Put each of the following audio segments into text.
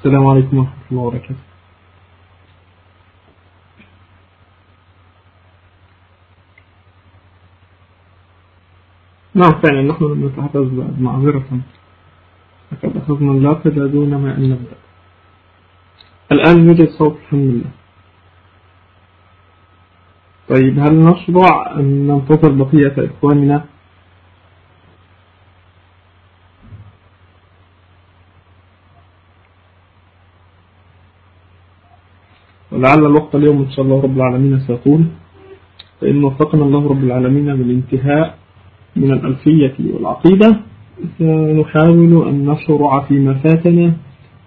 السلام عليكم ورحمة الله وبركاته. نعم فعلا نحن لم نتحدث معذرة. لقد أخذنا اللقب دون ما أن نبدأ. الآن يوجد صوت الحمد لله. طيب هل نشرع أن ننتظر بقية إخواننا؟ ولعل الوقت اليوم إن شاء الله رب العالمين سيطول فإن وفقنا الله رب العالمين بالانتهاء من الألفية والعقيدة سنحاول أن نشرع فيما فاتنا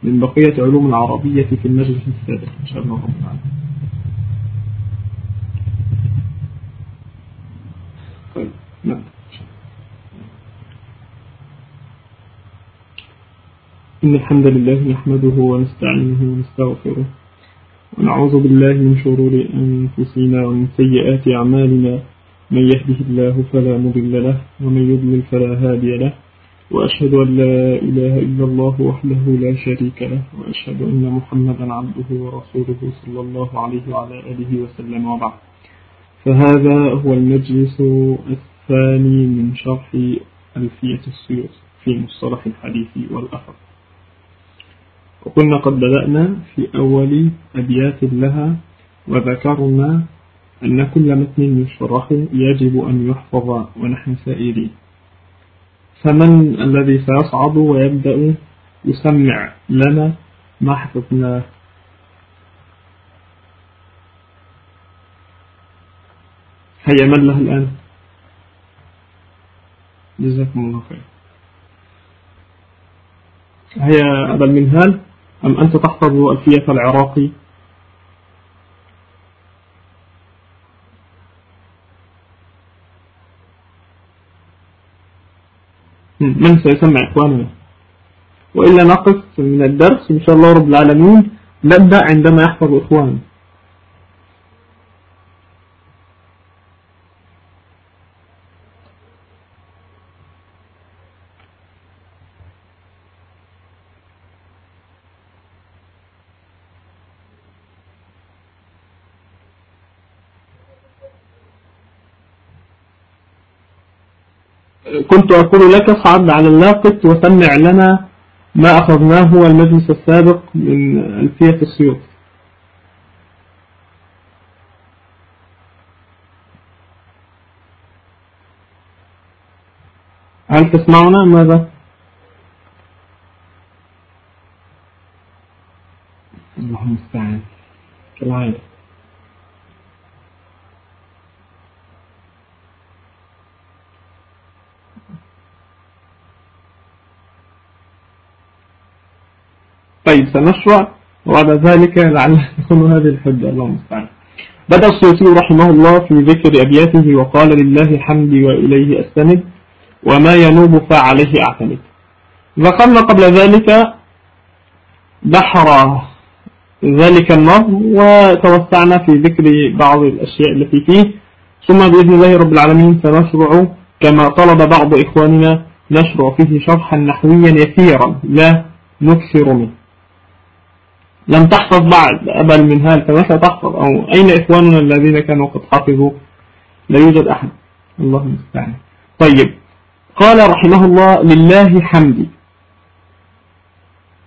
من بقية علوم العربية في المجلس السادس إن شاء الله رب العالمين. طيب نعم. إن الحمد لله نحمده ونستعينه ونستغفره. ونعوذ بالله من شرور أنفسنا ومن سيئات أعمالنا. من يهده الله فلا مضل له ومن يضلل فلا هادي له. وأشهد أن لا إله إلا الله وحده لا شريك له وأشهد أن محمدا عبده ورسوله صلى الله عليه وعلى آله وسلم وبعد. فهذا هو المجلس الثاني من شرح ألفية السيوط في مصطلح الحديث والأثر. وكنا قد بدأنا في أول أبيات لها وذكرنا أن كل متن يشرح يجب أن يحفظ ونحن سائرين. فمن الذي سيصعد ويبدأ يسمع لنا ما حفظناه. هيا من له الآن؟ جزاكم الله خير. هيا أبا المنهال. أم أنت تحفظ ألفية العراقي من سيسمع إخواننا؟ وإلا نقص من الدرس إن شاء الله رب العالمين نبدأ عندما يحفظ إخواننا. كنت أقول لك صعد على اللاقط وسمع لنا ما أخذناه المجلس السابق من ألفية السيوط. هل تسمعنا؟ ماذا؟ اللهم المستعان كالعادة طيب سنشرع وبعد ذلك لعل تكون هذه الحجة. الله المستعان. بدأ السيوطي رحمه الله في ذكر أبياته وقال لله حمدي وإليه أستند وما ينوب فعليه أعتمد. ذكرنا قبل ذلك بحر ذلك النظم وتوسعنا في ذكر بعض الأشياء التي فيه. ثم بإذن الله رب العالمين سنشرع كما طلب بعض إخواننا نشرع فيه شرحا نحويا يسيرا لا نكثر منه. لم تحفظ بعد أبا المنهال فماذا تحفظ. أو أين إخواننا الذين كانوا قد حفظوا؟ لا يوجد أحد. الله المستعان. طيب. قال رحمه الله لله حمدي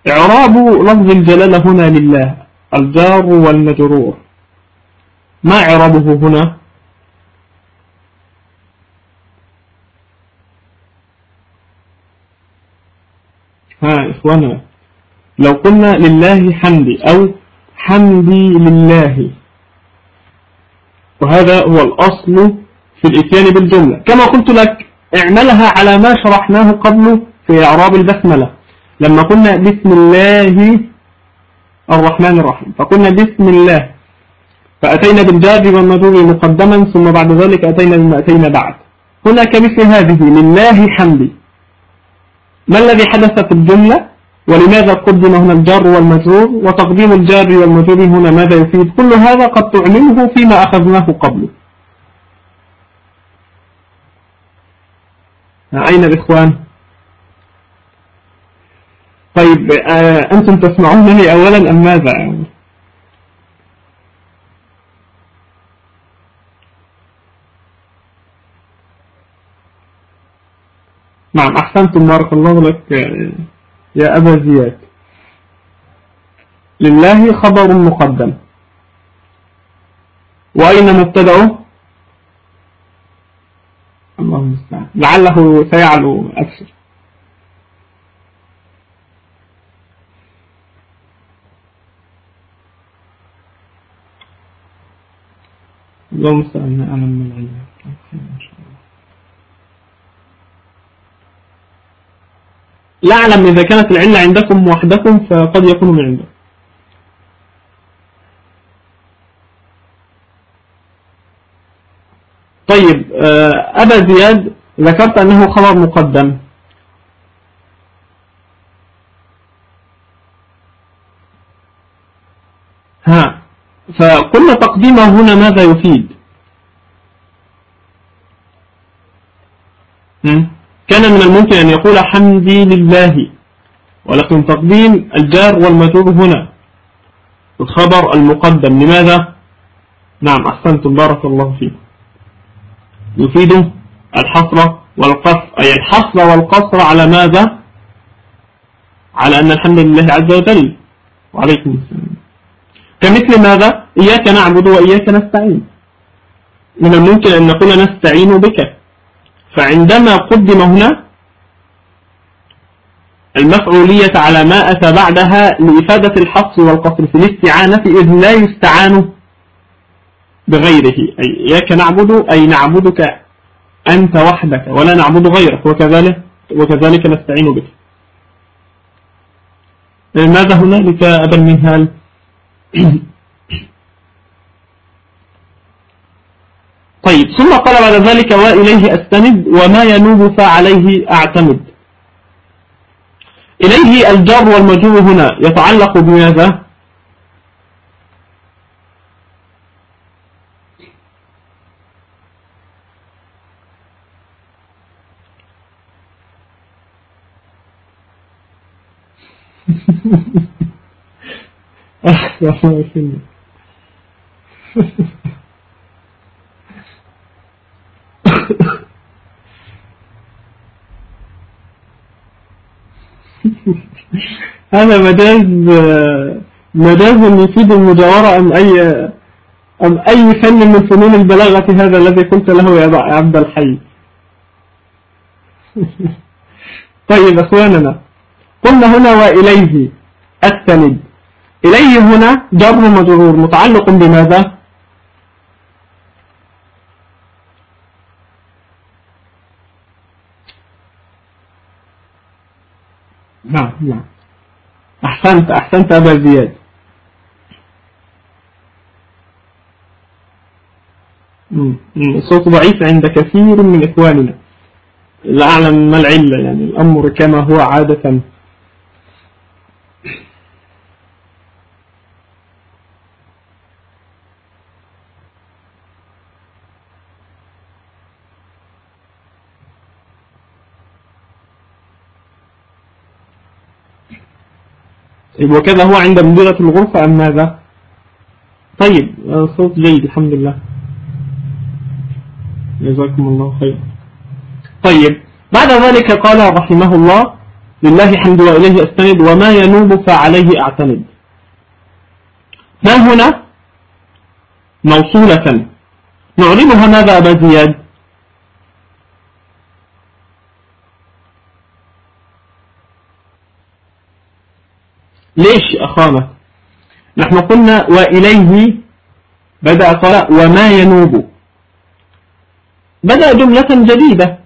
إعراب لفظ الجلالة هنا لله. الجار والمجرور. ما إعرابه هنا؟ ها إخوانا لو قلنا لله حمدي أو حمدي لله. وهذا هو الأصل في الإتيان بالجملة. كما قلت لك اعملها على ما شرحناه قبل في إعراب البسملة. لما قلنا بسم الله الرحمن الرحيم فقلنا بسم الله فأتينا بالجار والمجرور مقدما ثم بعد ذلك أتينا بما أتينا بعد. هنا كمثل هذه لله حمدي. ما الذي حدث في الجملة؟ ولماذا قدم هنا الجار والمجرور وتقديم الجار والمجرور هنا ماذا يفيد؟ كل هذا قد تعلمه فيما أخذناه قبله أين الإخوان؟ طيب آه أنتم تسمعونني أولا أم ماذا؟ نعم أحسنتم بارك الله لك. يا أبا زياد. لله خبر مقدم. وأين مبتدأه الله المستعان. لعله سيعلو أكثر. الله المستعان. أعلم من العلم. لا أعلم إذا كانت العلة عندكم وحدكم فقد يكون من عندكم طيب آه، أبا زياد ذكرت أنه خبر مقدم. ها فقلنا تقديمه هنا ماذا يفيد؟ كان من الممكن أن يقول حمدي لله ولكن تقديم الجار والمجرور هنا. الخبر المقدم. لماذا؟ نعم أحسنتم. بارك الله فيكم. يفيد الحصر والقصر. أي الحصر والقصر على ماذا؟ على أن الحمد لله عز وجل. وعليكم السلام. كمثل ماذا؟ إياك نعبد وإياك نستعين. من الممكن أن نقول نستعين بك. فعندما قدم هنا المفعولية على ما أتى بعدها لإفادة الحصر والقصر في الاستعانة إذ لا يستعان بغيره. أي إياك نعبد أي نعبدك أنت وحدك ولا نعبد غيرك وكذلك وكذلك نستعين بك. ماذا هنالك أبا المنهال طيب ثم قال بعد ذلك وإليه أستند وما ينوب فعليه أعتمد. إليه الجر والمجرور هنا يتعلق بماذا؟ هذا مجاز مجاز يفيد المجاورة أم أي أم أي فن من فنون البلاغة هذا الذي قلت له يا عبد الحي. طيب أخواننا قلنا هنا وإليه السند إليه هنا جر مجرور متعلق بماذا؟ نعم نعم. أحسنت أحسنت أبا زياد. الصوت ضعيف عند كثير من إخواننا. لا أعلم ما العلة يعني الأمر كما هو عادة. وكذا هو عند مديرة الغرفة أم ماذا؟ طيب صوت جيد الحمد لله. جزاكم الله خير طيب بعد ذلك قال رحمه الله لله حمد وإليه أستند وما ينوب فعليه أعتمد. ما هنا؟ موصولة. نعربها ماذا أبا زياد؟ ليش أخانا؟ نحن قلنا وإليه بدأ قال وما ينوب. بدأ جملة جديدة.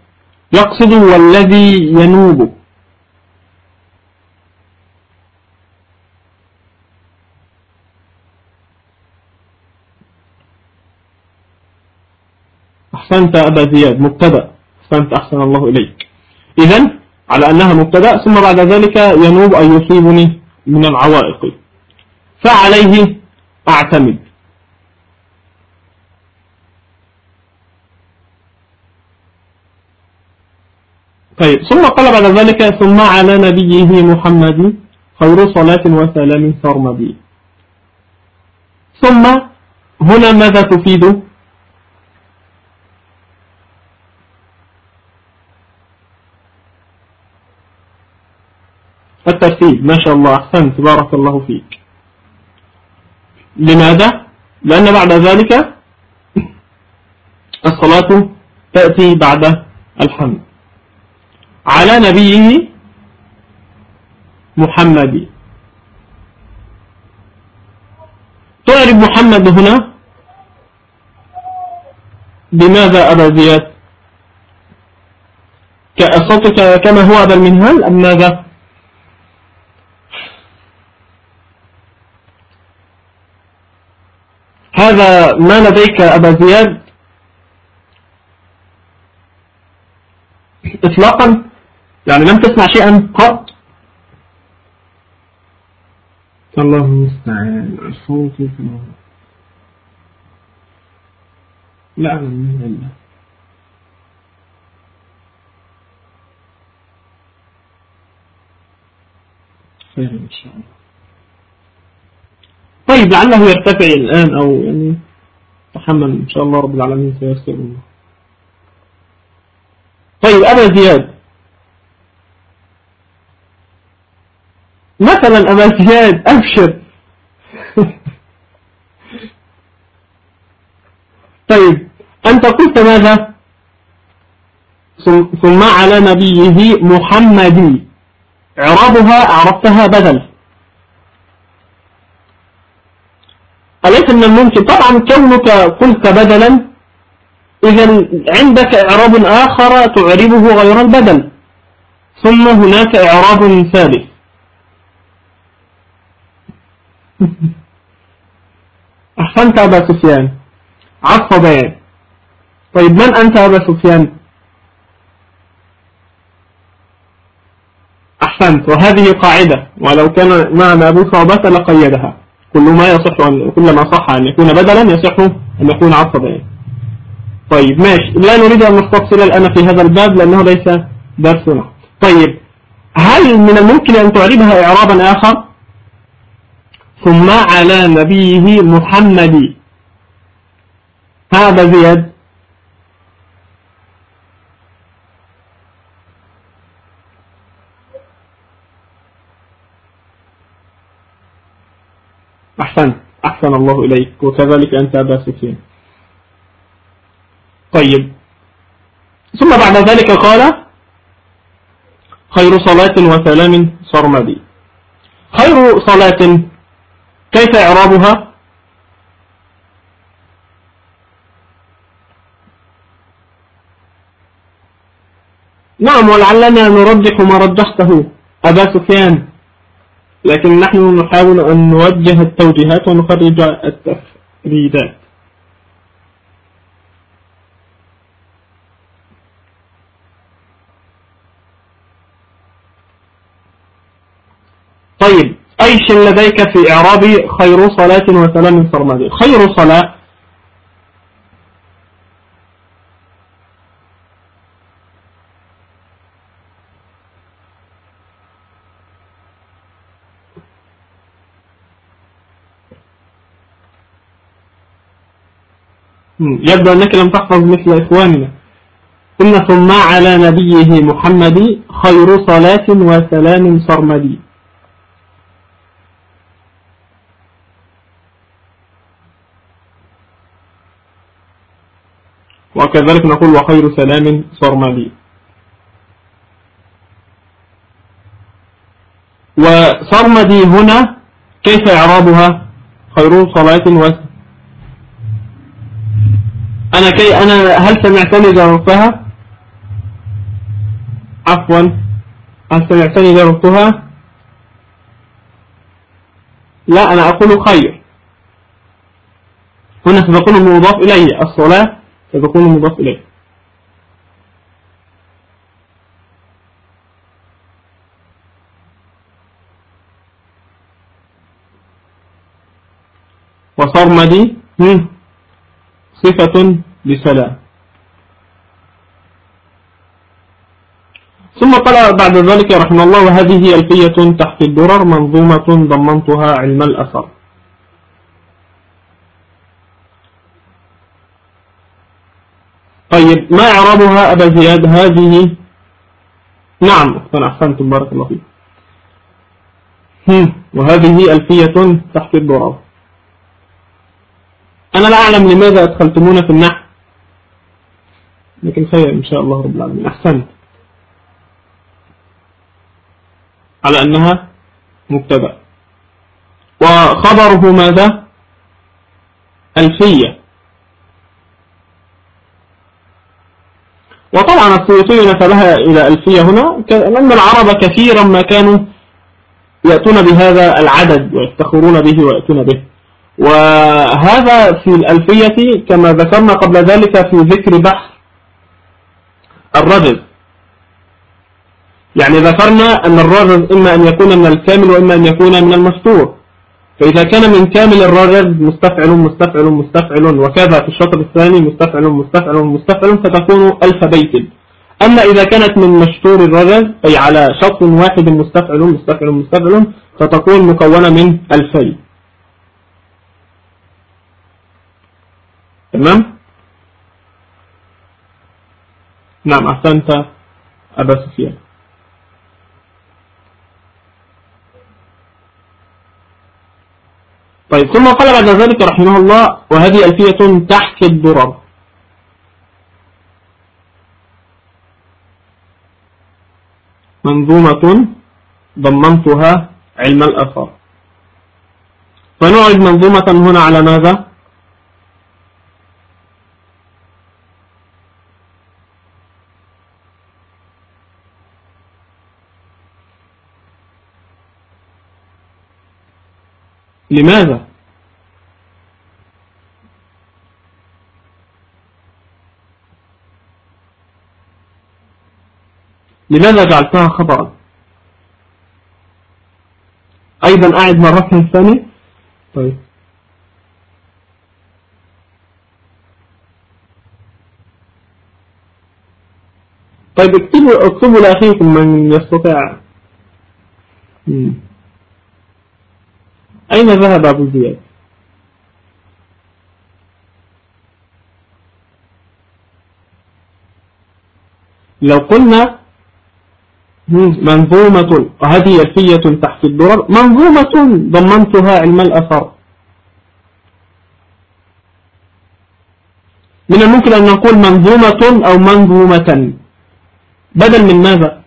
يقصد والذي ينوب. أحسنت أبا زياد مبتدأ. أحسنت أحسن الله إليك. إذن على أنها مبتدأ ثم بعد ذلك ينوب أن يصيبني. من العوائق. فعليه أعتمد. طيب ثم قال بعد ذلك ثم على نبيه محمد خير صلاة وسلام سرمدي. ثم هنا ماذا تفيد؟ الترتيب. ما شاء الله. أحسنت. بارك الله فيك. لماذا؟ لأن بعد ذلك الصلاة تأتي بعد الحمد. على نبيه محمد. تعرف محمد هنا؟ بماذا أبا زياد؟ كأصوتك كما هو أبا المنهال أم ماذا؟ هذا ما لديك أبا زياد؟ إطلاقا؟ يعني لم تسمع شيئا قط؟ الله المستعان الصوت لا أعلم من الله خير إن شاء الله. طيب لعله يرتفع الآن أو يعني تحمل إن شاء الله رب العالمين سيسر الله طيب أبا زياد. مثلا أبا زياد أبشر. طيب أنت قلت ماذا؟ ثم على نبيه محمدي. عرابها أعرفتها بدل. أليس من الممكن؟ طبعا كونك قلت بدلا إذا عندك إعراب آخر تعربه غير البدل ثم هناك إعراب ثالث. أحسنت أبا سفيان. عطف بيان. طيب من أنت أبا سفيان؟ أحسنت. وهذه قاعدة. ولو كان معنا أبو صعبة لقيدها. كل ما يصح أن كل ما صح أن يكون بدلا يصح أن يكون عطف بيان طيب ماشي. لا نريد أن نستفصل الآن في هذا الباب لأنه ليس درسنا طيب هل من الممكن أن تعربها إعرابا آخر؟ ثم على نبيه محمد. هذا زياد. أحسن أحسن الله إليك. وكذلك أنت أبا سفيان. طيب. ثم بعد ذلك قال خير صلاة وسلام صرمدي. خير صلاة كيف إعرابها؟ نعم ولعلنا نرجح ما رجحته أبا سفيان. لكن نحن نحاول أن نوجه التوجيهات ونخرج التفريدات. طيب أيش لديك في إعرابي؟ خير صلاة وسلام سرمدي خير صلاة يبدو أنك لم تحفظ مثل إخواننا. إن ثم على نبيه محمد خير صلاة وسلام سرمدي وكذلك نقول وخير سلام سرمدي وسرمدي هنا كيف إعرابها؟ خير صلاة وسلام. أنا كي أنا هل سمعتني جاوبتها عفوا. هل سمعتني جاوبتها لا أنا أقول خير. هنا ستكون المضاف إليه. الصلاة ستكون المضاف إليه. وصرمدي صفة لسلام ثم قال بعد ذلك رحمه الله وهذه ألفية تحت الدرر منظومة ضمنتها علم الأثر. طيب ما إعرابها أبا زياد؟ هذه نعم أحسن أحسنتم بارك الله فيك. وهذه ألفية تحت الدرر. أنا لا أعلم لماذا أدخلتمونا في النحو. لكن خير إن شاء الله رب العالمين. أحسنت. على أنها مبتدأ. وخبره ماذا؟ ألفية. وطبعا السيوطي نسبها إلى ألفية هنا. لأن العرب كثيرا ما كانوا يأتون بهذا العدد ويفتخرون به ويأتون به. وهذا في الألفية كما ذكرنا قبل ذلك في ذكر بحث الرجل يعني ذكرنا أن الرجل إما أن يكون من الكامل وإما أن يكون من المستور. فإذا كان من كامل الرجل مستفعل مستفعل مستفعل وكذا في الشطر الثاني مستفعل مستفعل مستفعل فتكون ألف بيت. أما إذا كانت من مشتور الرجل أي على شطر واحد مستفعل مستفعل مستفعل فتكون مكونة من ألفين. تمام؟ نعم أحسنت أبا سفيان. طيب ثم قال بعد ذلك رحمه الله وهذه ألفية تحت الدرر. منظومة ضمنتها علم الأثر فنعد منظومة هنا على ماذا؟ لماذا؟ لماذا جعلتها خبرا أيضا أعد مرة ثانية طيب. طيب اكتبوا اكتبوا لأخيكم من يستطيع. أين ذهب أبو زياد؟ لو قلنا منظومة وهذه ألفية تحت الدرر منظومة ضمنتها علم الأثر من الممكن أن نقول منظومة أو منظومة؟ بدل من ماذا؟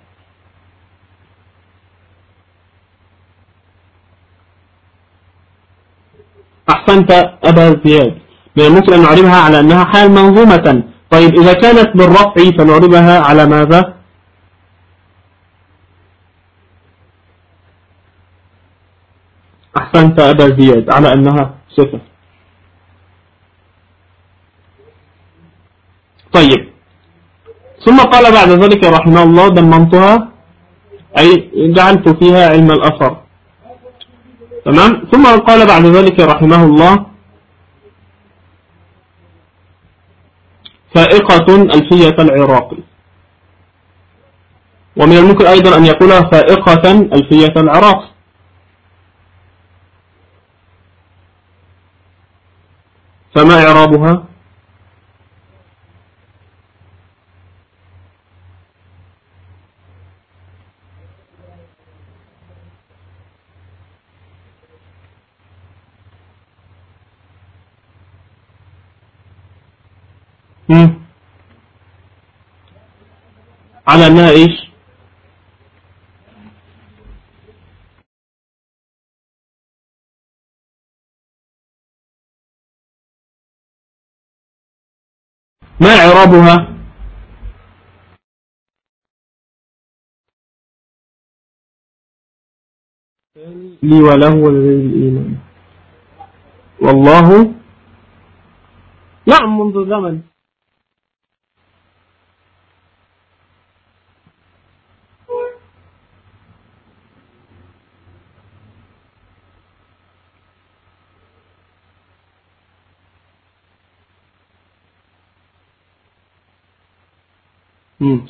أحسنت أبا زياد من الممكن أن نعربها على أنها حال منظومة. طيب إذا كانت بالرفع فنعربها على ماذا؟ أحسنت أبا زياد على أنها صفة طيب. ثم قال بعد ذلك رحمه الله دمنتها أي جعلت فيها علم الأثر. تمام؟ ثم قال بعد ذلك رحمه الله فائقة ألفية العراقي ومن الممكن أيضا أن يقول فائقة ألفية العراقي فما إعرابها؟ على أنها إيش ما إعرابها؟ لي وله ولدي الإيمان. والله؟ نعم منذ زمن.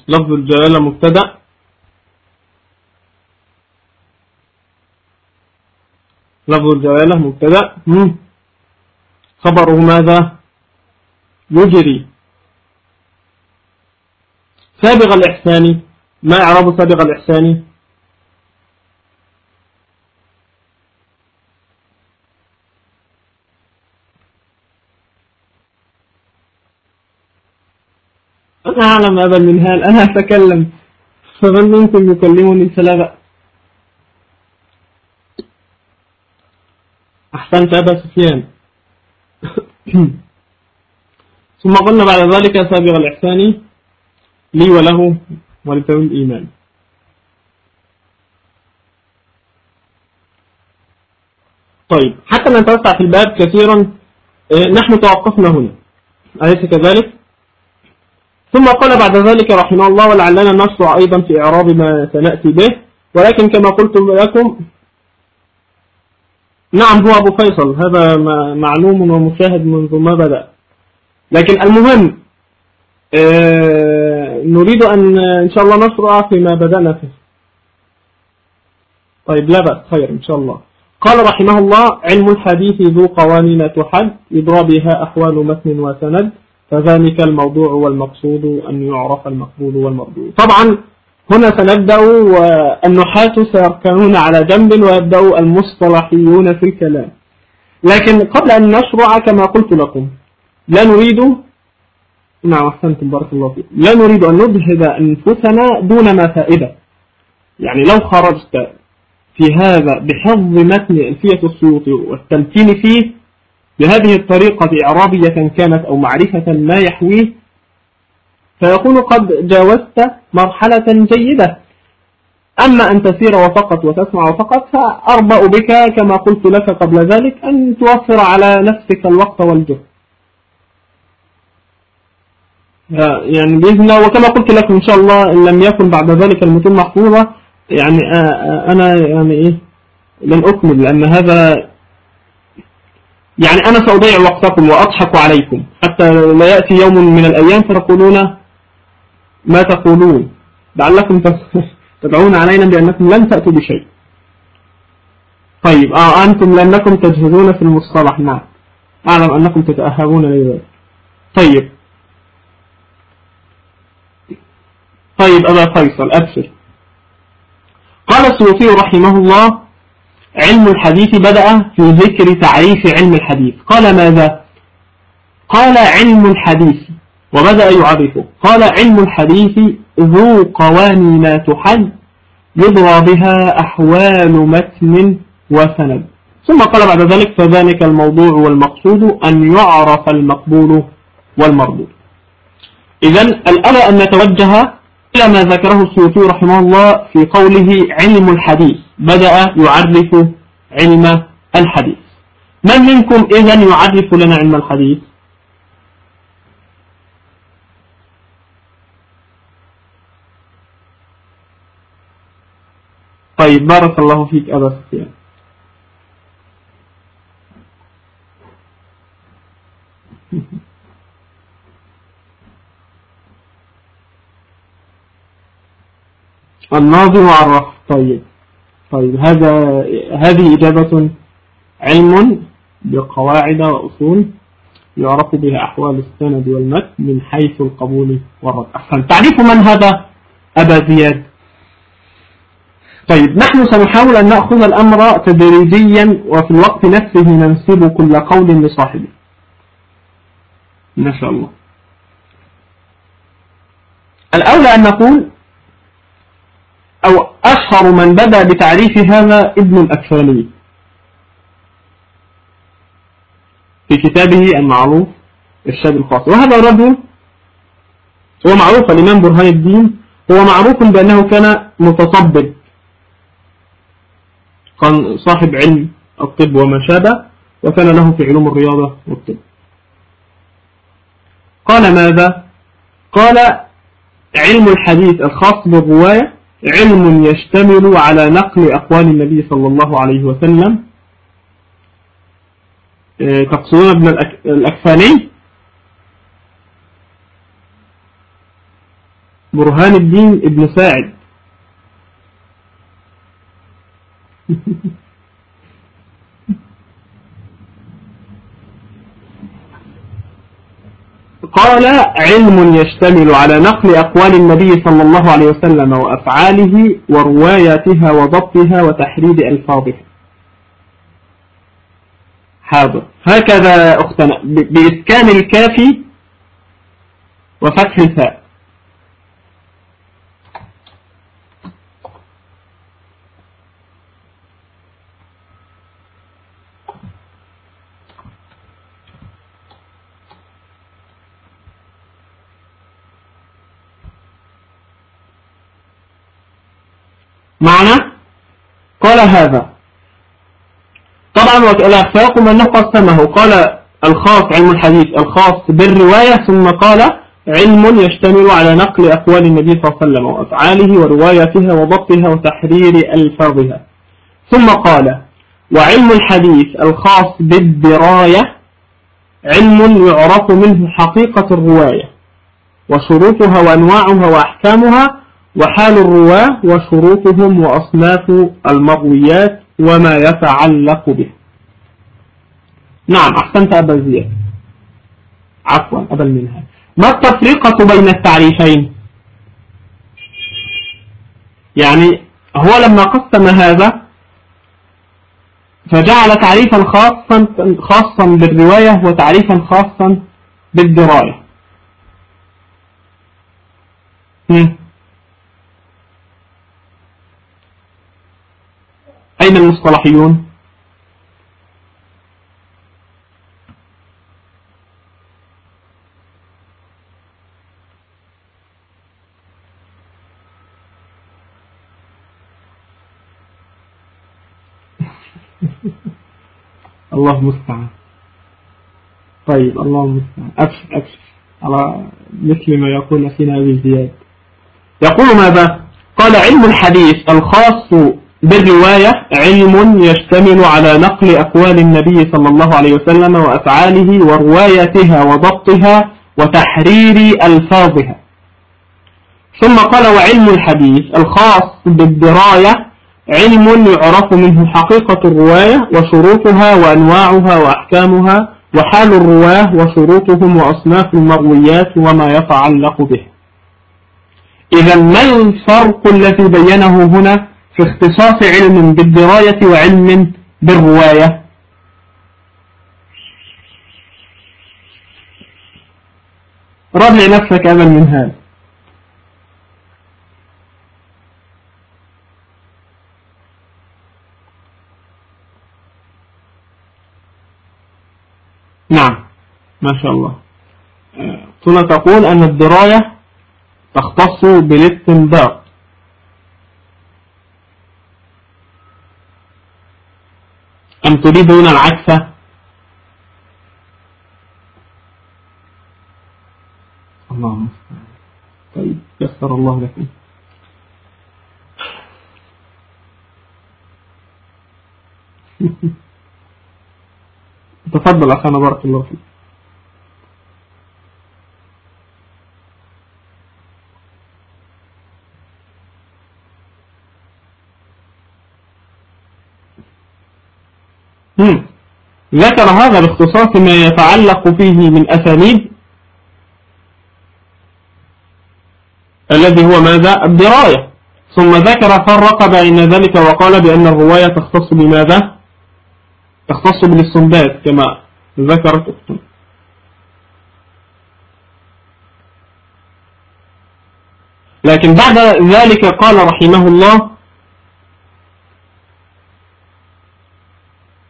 لفظ الجلالة مبتدأ. لفظ الجلالة مبتدأ. خبره ماذا؟ يجري. سابق الإحسان. ما إعراب سابق الإحسان؟ أعلم أبا المنهال أنا أتكلم. فمن منكم يكلمني فلا أحسنت أبا سفيان. ثم قلنا بعد ذلك سابغ الإحسان لي وله ولتوي الإيمان. طيب حتى نتوسع في الباب كثيرا إيه، نحن توقفنا هنا. أليس كذلك؟ ثم قال بعد ذلك رحمه الله ولعلنا نشرع أيضا في إعراب ما سنأتي به. ولكن كما قلت لكم نعم هو أبو فيصل هذا معلوم ومشاهد منذ ما بدأ. لكن المهم آه، نريد أن إن شاء الله نشرع فيما بدأنا فيه. طيب لا بأس خير إن شاء الله. قال رحمه الله علم الحديث ذو قوانين تحد يدرى بها أحوال متن وسند. فذلك الموضوع والمقصود أن يعرف المقبول والمردود. طبعا هنا سنبدأ والنحاة سيركنون على جنب ويبدأ المصطلحيون في الكلام. لكن قبل أن نشرع كما قلت لكم لا نريد نعم أحسنتم بارك الله فيك. لا نريد أن نجهد أنفسنا دون ما فائدة. يعني لو خرجت في هذا بحفظ متن ألفية السيوط والتمكين فيه بهذه الطريقة إعرابية كانت أو معرفة ما يحويه فيكون قد جاوزت مرحلة جيدة. أما أن تسير وفقط وتسمع وفقط فأربأ بك كما قلت لك قبل ذلك أن توفر على نفسك الوقت والجهد. يعني بإذن الله وكما قلت لكم إن شاء الله إن لم يكن بعد ذلك المتون محفوظة يعني أنا يعني إيه لن أكمل لأن هذا يعني أنا سأضيع وقتكم وأضحك عليكم. حتى لا يأتي يوم من الأيام فتقولون ما تقولون. لعلكم تدعون علينا بأنكم لن تأتوا بشيء. طيب آه أنتم لأنكم تجهزون في المصطلح نعم. أعلم أنكم تتأهبون لذلك. طيب. طيب أبا فيصل أبشر. قال السيوطي رحمه الله علم الحديث بدأ في ذكر تعريف علم الحديث. قال ماذا؟ قال علم الحديث وبدأ يعرفه. قال علم الحديث ذو قوانين تحل يضرى بها أحوال متن وسند. ثم قال بعد ذلك فذلك الموضوع والمقصود أن يعرف المقبول والمردود. إذا الأمر أن نتوجه إلى ما ذكره السيوطي رحمه الله في قوله علم الحديث. بدأ يعرف علم الحديث. من منكم إذن يعرف لنا علم الحديث؟ طيب بارك الله فيك أبا سفيان. الناظر عرف. طيب. طيب هذا هذه إجابة علم بقواعد وأصول يعرف بها أحوال السند والمت من حيث القبول والرد. أحسن. تعريف من هذا أبا زياد؟ طيب نحن سنحاول أن نأخذ الأمر تدريجيا وفي الوقت نفسه ننسب كل قول لصاحبه. ما شاء الله. الأولى أن نقول أو أشهر من بدأ بتعريف هذا ابن الأكفاني. في كتابه المعروف الشاب الخاص وهذا الرجل هو معروف الإمام برهان الدين هو معروف بأنه كان متصبب كان صاحب علم الطب وما شابه وكان له في علوم الرياضة والطب. قال ماذا؟ قال علم الحديث الخاص بالرواية علم يشتمل على نقل أقوال النبي صلى الله عليه وسلم. آه، تقصدون ابن الأكفاني؟ برهان الدين ابن ساعد. قال علم يشتمل على نقل أقوال النبي صلى الله عليه وسلم وأفعاله ورواياتها وضبطها وتحرير ألفاظها. حاضر. هكذا أختنا بإسكان الكافي وفتح الفاء. معنى؟ قال هذا. طبعا والأخفاكم أنه قسمه قال الخاص علم الحديث الخاص بالرواية ثم قال علم يشتمل على نقل أقوال النبي صلى الله عليه وسلم وأفعاله ورواياتها وضبطها وتحرير ألفاظها. ثم قال وعلم الحديث الخاص بالدراية علم يعرف منه حقيقة الرواية وشروطها وأنواعها وأحكامها وحال الرواة وشروطهم وأصناف المرويات وما يتعلق به. نعم أحسنت أبا زياد. عفوا أبا المنهاج ما التفرقة بين التعريفين؟ يعني هو لما قسم هذا فجعل تعريفا خاصا خاصا بالرواية وتعريفا خاصا بالدراية. أين المصطلحيون؟ الله المستعان. طيب الله المستعان. أبشر أبشر على مثل ما يقول أخينا أبي زياد يقول ماذا؟ قال علم الحديث الخاص بالرواية علم يشتمل على نقل أقوال النبي صلى الله عليه وسلم وأفعاله وروايتها وضبطها وتحرير ألفاظها. ثم قال وعلم الحديث الخاص بالدراية علم يعرف منه حقيقة الرواية وشروطها وأنواعها وأحكامها وحال الرواة وشروطهم وأصناف المرويات وما يتعلق به. إذا ما الفرق الذي بينه هنا؟ في اختصاص علم بالدراية وعلم بالرواية. راجع نفسك أمل من هذا. نعم ما شاء الله. ثم تقول أن الدراية تختص بالاستنباط. أم تريدون العكس؟ اللهم طيب يسر الله لكم تفضل أخانا بارك الله فيك. ذكر هذا باختصاص ما يتعلق فيه من أسانيد الذي هو ماذا؟ الدراية. ثم ذكر فرق بين ذلك وقال بأن الرواية تختص بماذا؟ تختص بالاستنباط كما ذكرت. أختنا لكن بعد ذلك قال رحمه الله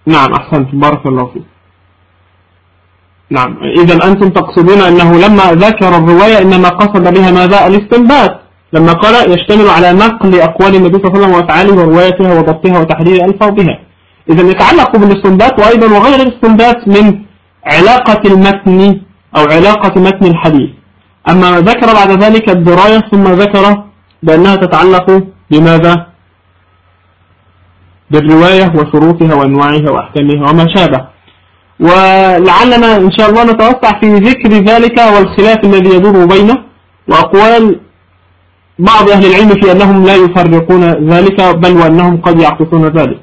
نعم أحسنت. بارك الله فيك. نعم. إذا أنتم تقصدون أنه لما ذكر الرواية إنما قصد بها ماذا؟ الاستنباط. لما قال يشتمل على نقل أقوال النبي صلى الله عليه وسلم وأفعاله وروايتها وضبطها وتحرير ألفاظها إذا يتعلق بالاستنباط وأيضا وغير الاستنباط من علاقة المتن أو علاقة متن الحديث. أما ذكر بعد ذلك الدراية ثم ذكر بأنها تتعلق بماذا؟ بالرواية وشروطها وأنواعها وأحكامها وما شابه. ولعلنا إن شاء الله نتوسع في ذكر ذلك والخلاف الذي يدور بينه وأقوال بعض أهل العلم في أنهم لا يفرقون ذلك بل وأنهم قد يعطفون ذلك.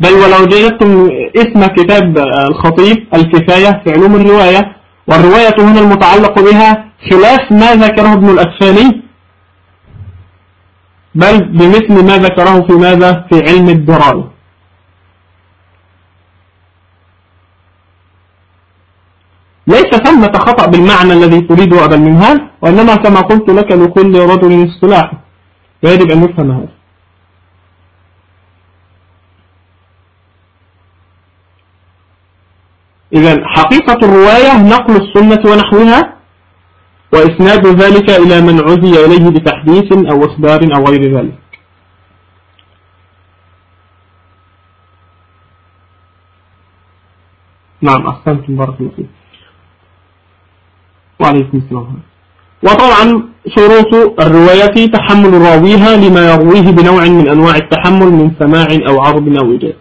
بل ولو وجدتم اسم كتاب الخطيب الكفاية في علوم الرواية والرواية هنا المتعلق بها خلاف ما ذكره ابن الأسفاني بل بمثل ما ذكره في ماذا؟ في علم الدراية ليس ثمة خطأ بالمعنى الذي تريده أبا المنهال وإنما كما قلت لك لكل رجل اصطلاح. ويجب أن نفهم هذا. إذا حقيقة الرواية نقل السنة ونحوها وإسناد ذلك إلى من عزي إليه بتحديث أو إخبار أو غير ذلك. نعم أحسنتم بارك الله فيك. وعليكم السلام. وطبعا شروط الرواية تحمل راويها لما يرويه بنوع من أنواع التحمل من سماع أو عرض أو إجاز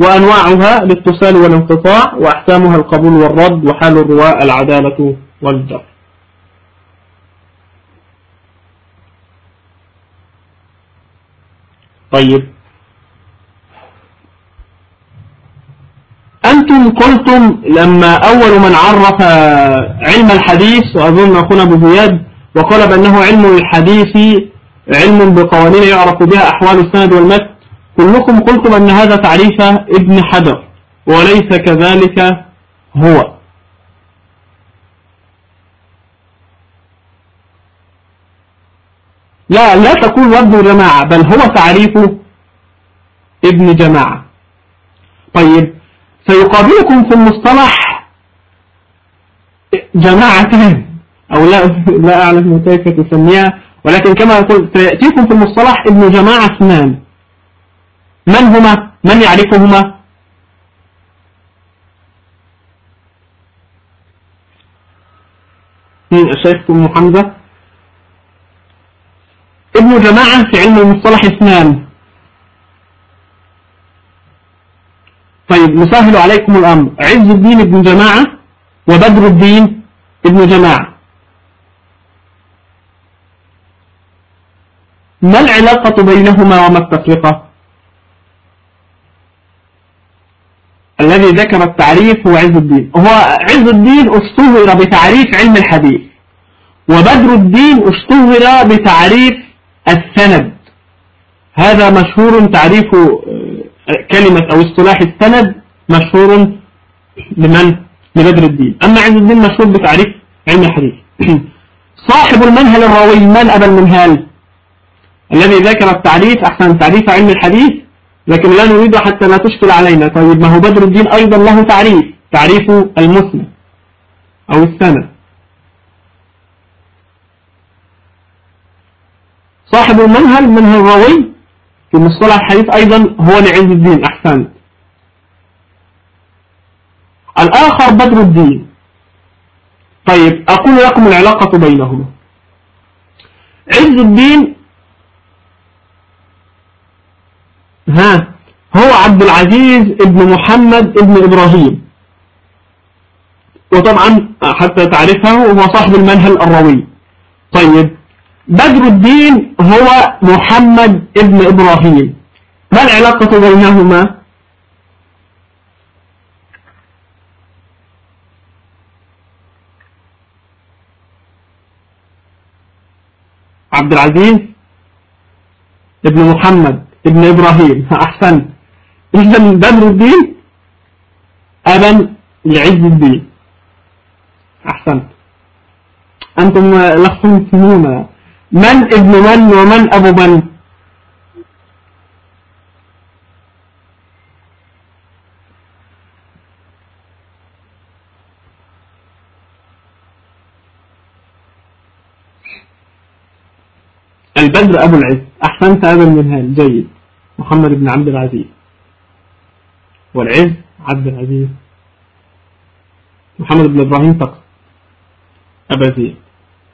وأنواعها الاتصال والانقطاع وأحكامها القبول والرد وحال الرواء العدالة والجر. طيب. أنتم قلتم لما أول من عرف علم الحديث وأظن أخونا أبو زياد وقال بأنه علم الحديث علم بقوانين يعرف بها أحوال السند والمت كلكم قلتم أن هذا تعريف ابن حجر وليس كذلك هو. لا لا تقول ابن جماعة بل هو تعريف ابن جماعة. طيب سيقابلكم في المصطلح جماعتان أو لا, لا أعلم كيف تسميها ولكن كما يقول سيأتيكم في المصطلح ابن جماعة اثنان. من هما؟ من يعرفهما؟ الشيخ ابن حمزة؟ ابن جماعة في علم المصطلح اثنان. طيب نسهل عليكم الأمر. عز الدين ابن جماعة وبدر الدين ابن جماعة. ما العلاقة بينهما وما التفرقة؟ الذي ذكر التعريف هو عز الدين. هو عز الدين اشتهر بتعريف علم الحديث وبدر الدين اشتهر بتعريف السند. هذا مشهور تعريف كلمة أو اصطلاح السند مشهور لمن؟ لبدر الدين. أما عز الدين مشهور بتعريف علم الحديث. صاحب المنهل الراوي من أبا المنهال الذي ذكر التعريف أحسن تعريف علم الحديث لكن لا نريد حتى لا تشكل علينا. طيب ما هو بدر الدين؟ أيضا له تعريف تعريف المسلم أو السند. صاحب المنهل منهل الراوي في مصطلح الحديث أيضا هو لعز الدين أحسن الآخر بدر الدين. طيب أقول لكم العلاقة بينهما. عز الدين ها هو عبد العزيز ابن محمد ابن إبراهيم. وطبعا حتى تعرفه هو صاحب المنهل الروي طيب بدر الدين هو محمد ابن إبراهيم. ما العلاقة بينهما؟ عبد العزيز ابن محمد ابن إبراهيم. أحسن إذا بدر الدين أبا لعز الدين. أحسنت. أنتم لختم سنون من ابن من ومن أبو من؟ البدر أبو العز. أحسنت هذا المنهال جيد. محمد بن عبد العزيز. والعز عبد العزيز. محمد بن إبراهيم فقط. أبا زيد.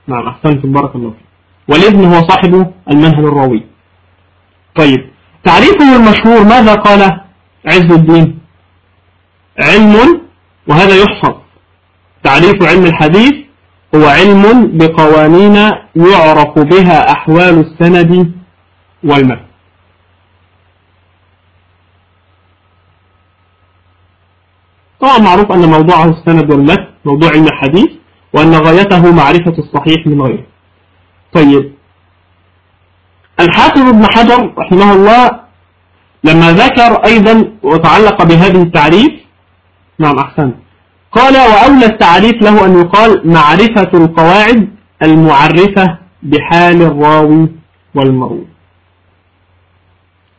نعم أحسنت بارك الله فيك والابن هو صاحب المنهل الراوي. طيب تعريفه المشهور ماذا قال عز الدين. علم وهذا يحفظ. تعريف علم الحديث هو علم بقوانين يعرف بها أحوال السند والمتن. طبعا معروف أن موضوعه السند والمتن موضوع علم الحديث وأن غايته معرفة الصحيح من غيره. طيب. الحافظ ابن حجر رحمه الله لما ذكر أيضا وتعلق بهذه التعريف نعم أحسن. قال وأولى التعريف له أن يقال معرفة القواعد المعرفة بحال الراوي والمروي.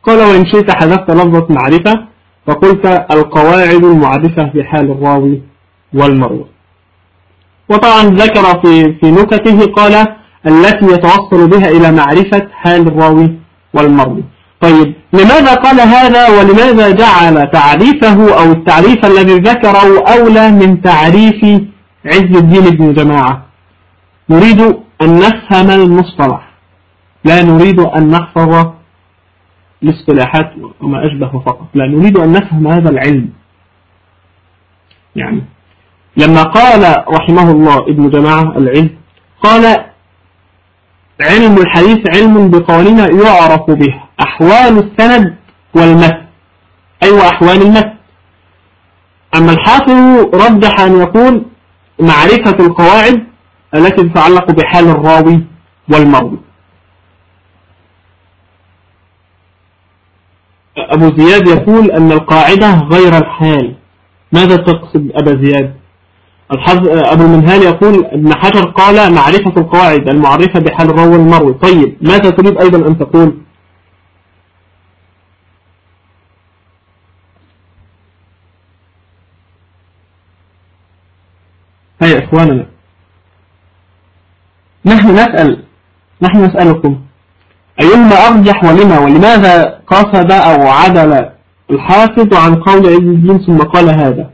قال وإن شئت حذفت لفظة معرفة فقلت القواعد المعرفة بحال الراوي والمروي. وطبعا ذكر في في نكته قال التي يتوصل بها إلى معرفة حال الراوي والمروي. طيب لماذا قال هذا ولماذا جعل تعريفه أو التعريف الذي ذكره أولى من تعريف عز الدين ابن جماعة؟ نريد أن نفهم المصطلح. لا نريد أن نحفظ الاصطلاحات وما أشبه فقط. لا نريد أن نفهم هذا العلم. يعني لما قال رحمه الله ابن جماعة العلم قال علم الحديث علم بقوانين يعرف به. أحوال السند والمتن أي أيوة وأحوال المتن أما الحافظ رجح أن يقول معرفة القواعد التي تتعلق بحال الراوي والمروي. أبو زياد يقول أن القاعدة غير الحال. ماذا تقصد أبا زياد؟ أبو المنهال يقول ابن حجر قال معرفة القواعد المعرفة بحال الراوي والمروي. طيب ماذا تريد أيضا أن تقول؟ هيا إخواننا. نحن نسأل نحن نسألكم أيهما أرجح ولما؟ ولماذا قصد أو عدل الحافظ عن قول عز الدين ثم قال هذا؟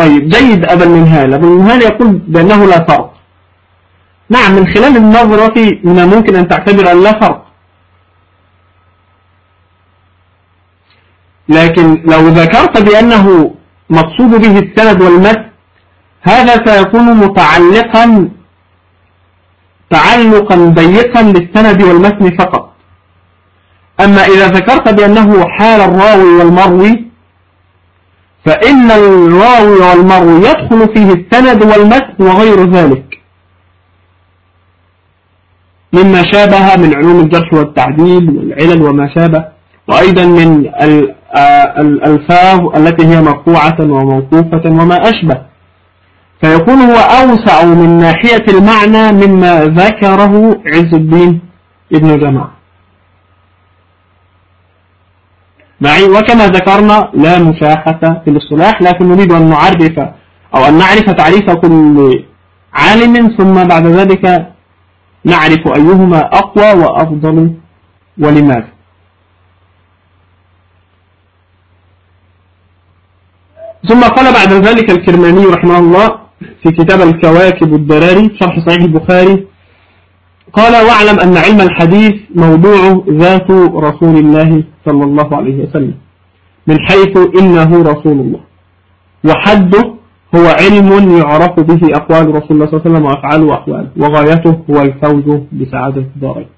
طيب جيد أبا المنهال. أبا المنهال يقول بأنه لا فرق. نعم من خلال النظرة من الممكن أن تعتبر أن لا فرق. لكن لو ذكرت بأنه مقصود به السند والمتن هذا سيكون متعلقا تعلقا ضيقا للسند والمتن فقط. أما إذا ذكرت بأنه حال الراوي والمروي فإن الراوي والمروي يدخل فيه السند والمتن وغير ذلك. مما شابه من علوم الجرح والتعديل والعلل وما شابه وأيضا من الألفاظ التي هي مرفوعة وموقوفة وما أشبه. فيكون هو أوسع من ناحية المعنى مما ذكره عز الدين ابن جماعة معي. وكما ذكرنا لا مشاحة في الاصطلاح لكن نريد أن نعرف أو أن نعرف تعريف كل عالم ثم بعد ذلك نعرف أيهما أقوى وأفضل ولماذا. ثم قال بعد ذلك الكرماني رحمه الله في كتاب الكواكب الدراري شرح صحيح البخاري قال واعلم أن علم الحديث موضوع ذات رسول الله صلى الله عليه وسلم. من حيث إنه رسول الله. وحده هو علم يعرف به أقوال رسول الله صلى الله عليه وسلم وأفعاله وأقواله وغايته هو الفوز بسعادة الدارين.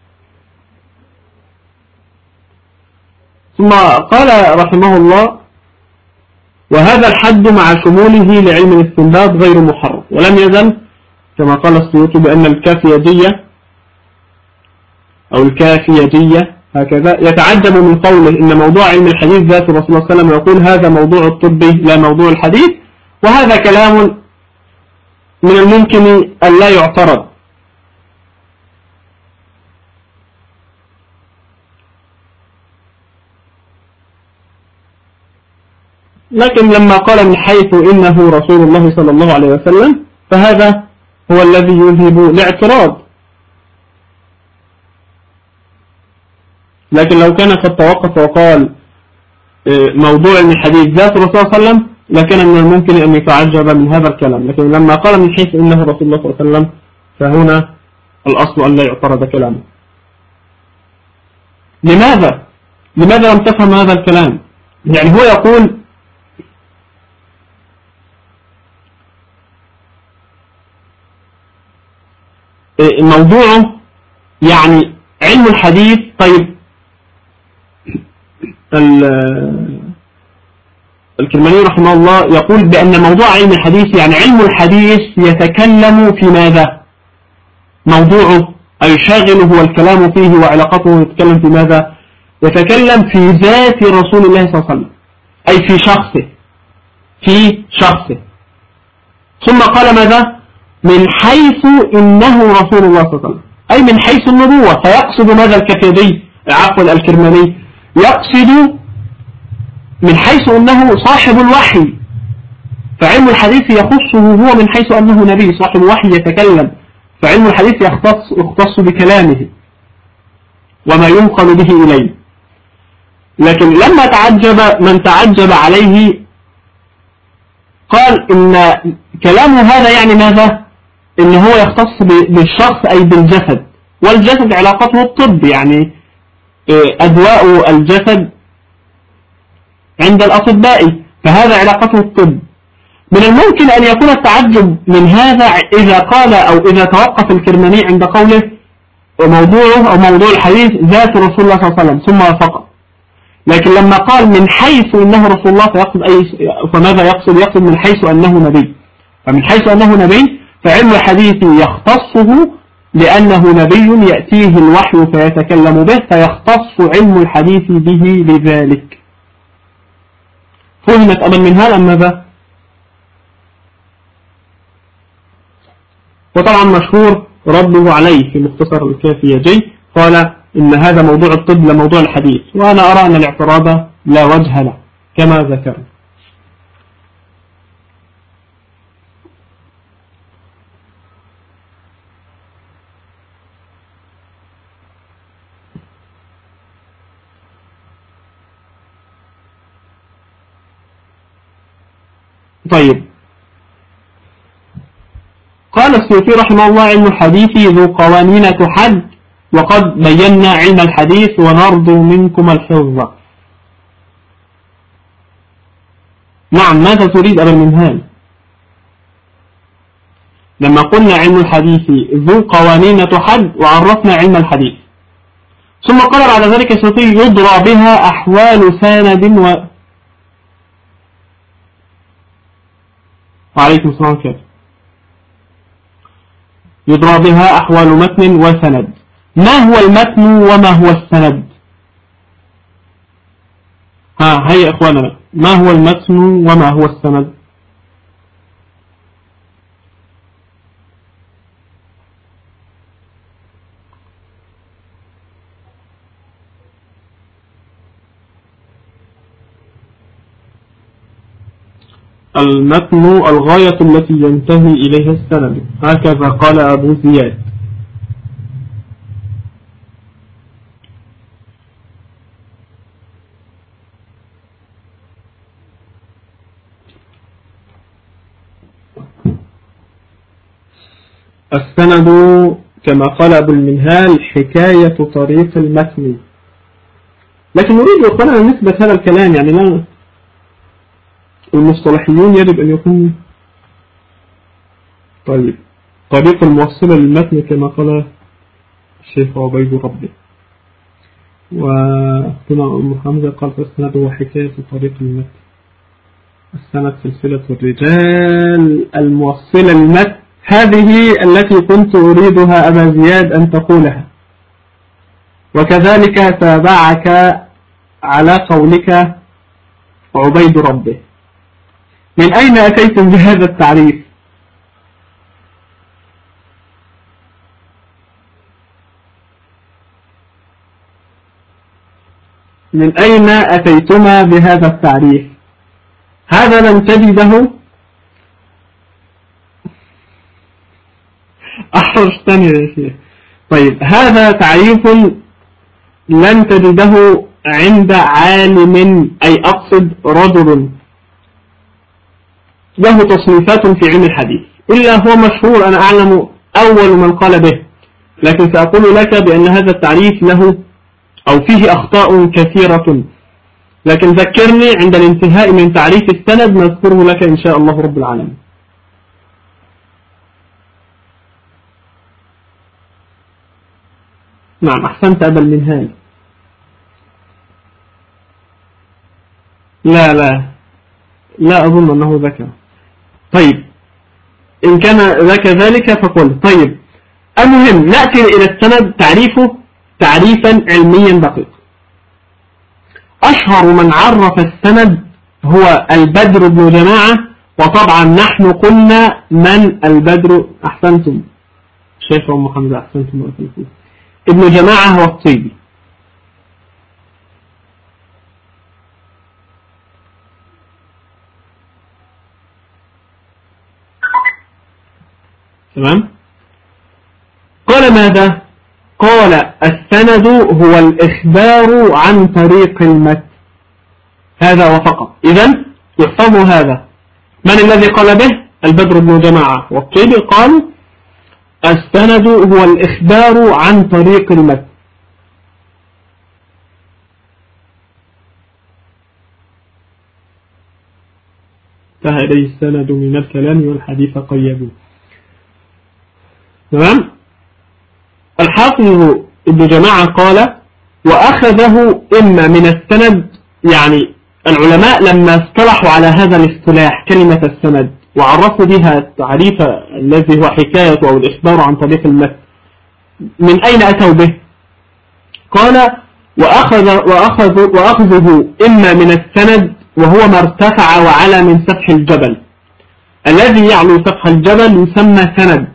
ثم قال رحمه الله وهذا الحد مع شموله لعلم الاستنباط غير محرم. ولم يزل كما قال السيوطي بأن الكافية أو الكافية هكذا. يتعجب من قوله إن موضوع علم الحديث ذات الرسول صلى الله عليه وسلم يقول هذا موضوع الطبي لا موضوع الحديث وهذا كلام من الممكن أن لا يعترض. لكن لما قال من حيث إنه رسول الله صلى الله عليه وسلم فهذا هو الذي يذهب الاعتراض. لكن لو كان قد توقف وقال آه، موضوع الحديث ذات الرسول صلى الله عليه وسلم لكان من الممكن أن يتعجب من هذا الكلام لكن لما قال من حيث إنه رسول الله صلى الله عليه وسلم فهنا الأصل أن لا يعترض كلامه لماذا؟ لماذا لم تفهم هذا الكلام؟ يعني هو يقول آه، موضوعه يعني علم الحديث طيب الكرماني رحمه الله يقول بأن موضوع علم الحديث يعني علم الحديث يتكلم في ماذا؟ موضوعه أي شاغله والكلام فيه وعلاقته يتكلم في ماذا؟ يتكلم في ذات رسول الله صلى الله عليه وسلم. أي في شخصه. في شخصه. ثم قال ماذا؟ من حيث إنه رسول الله صلى الله عليه وسلم. أي من حيث النبوة. فيقصد ماذا الكفيدي عفوا الكرماني. يقصد من حيث أنه صاحب الوحي. فعلم الحديث يخصه هو من حيث أنه نبي صاحب الوحي يتكلم. فعلم الحديث يختص, يختص بكلامه وما ينقل به إليه. لكن لما تعجب من تعجب عليه قال إن كلامه هذا يعني ماذا؟ إن هو يختص بالشخص أي بالجسد. والجسد علاقته الطب يعني أدواء الجسد عند الأطباء. فهذا علاقته الطب من الممكن أن يكون التعجب من هذا إذا قال أو إذا توقف الكرماني عند قوله وموضوعه أو موضوع الحديث ذات رسول الله صلى الله عليه وسلم ثم فقط لكن لما قال من حيث إنه رسول الله فيقصد أي فماذا يقصد؟ يقصد من حيث أنه نبي. فمن حيث أنه نبي فعلم الحديث يختصه لأنه نبي يأتيه الوحي فيتكلم به فيختص علم الحديث به لذلك فهمت أمل من هذا أم ماذا؟ وطبعا مشهور رده عليه في مختصر الكافية قال إن هذا موضوع الطب لموضوع الحديث وأنا أرى أن الاعتراض لا وجه له كما ذكرت. طيب. قال السيوطي رحمه الله علم الحديث ذو قوانين تحد وقد بينا علم الحديث ونرجو منكم الحفظ. نعم ماذا تريد أبا المنهال؟ لما قلنا علم الحديث ذو قوانين تحد وعرفنا علم الحديث. ثم قال بعد ذلك السيوطي يدرى بها أحوال ساند و وعليكم السلام عليكم يدرى بها أحوال متن وسند. ما هو المتن وما هو السند؟ ها هيا إخواننا ما هو المتن وما هو السند؟ المتن الغاية التي ينتهي إليها السند. هكذا قال أبو زياد. السند كما قال أبو المنهال حكاية طريق المتن. لكن نريد أخوانا نثبت هذا الكلام يعني لا المصطلحيون يجب أن يكون طيب طريق الموصلة للمتن كما قال الشيخ عبيد ربي وهنا أم حمزة قال السند هو حكاية طريق المتن. السند سلسلة الرجال الموصلة للمتن. هذه التي كنت أريدها أبا زياد أن تقولها. وكذلك تابعك على قولك عبيد ربه. من أين أتيتم بهذا التعريف؟ من أين أتيتما بهذا التعريف؟ هذا لم تجده؟ أحرجتني يا شيخ. طيب هذا تعريف لن تجده عند عالم أي أقصد رجل. له تصنيفات في علم الحديث. إلا هو مشهور أنا أعلم أول من قال به. لكن سأقول لك بأن هذا التعريف له أو فيه أخطاء كثيرة. لكن ذكرني عند الانتهاء من تعريف السند نذكره لك إن شاء الله رب العالمين. نعم أحسنت أبا المنهال. لا لا. لا أظن أنه ذكر. طيب. إن كان ذاك ذلك فقل. طيب. المهم نأتي إلى السند تعريفه تعريفا علميا دقيقا. أشهر من عرف السند هو البدر بن جماعة وطبعا نحن قلنا من البدر. أحسنتم. شيخ محمد أحسنتم. ابن جماعة هو الطيبي. تمام؟ قال ماذا؟ قال السند هو الإخبار عن طريق المت. هذا وفقط إذا يحفظ هذا. من الذي قال به؟ البدر بن جماعة. والطيبي قال السند هو الإخبار عن طريق المت. فهذه السند من الكلام والحديث قيدوه تمام؟ الحافظ ابن جماعة قال وأخذه إما من السند يعني العلماء لما اصطلحوا على هذا الاصطلاح كلمة السند وعرفوا بها التعريف الذي هو حكاية أو الإخبار عن طريق المثل من أين أتوا به؟ قال وأخذ وأخذ وأخذه إما من السند وهو ما ارتفع وعلى من سفح الجبل. الذي يعلو سفح الجبل يسمى سند.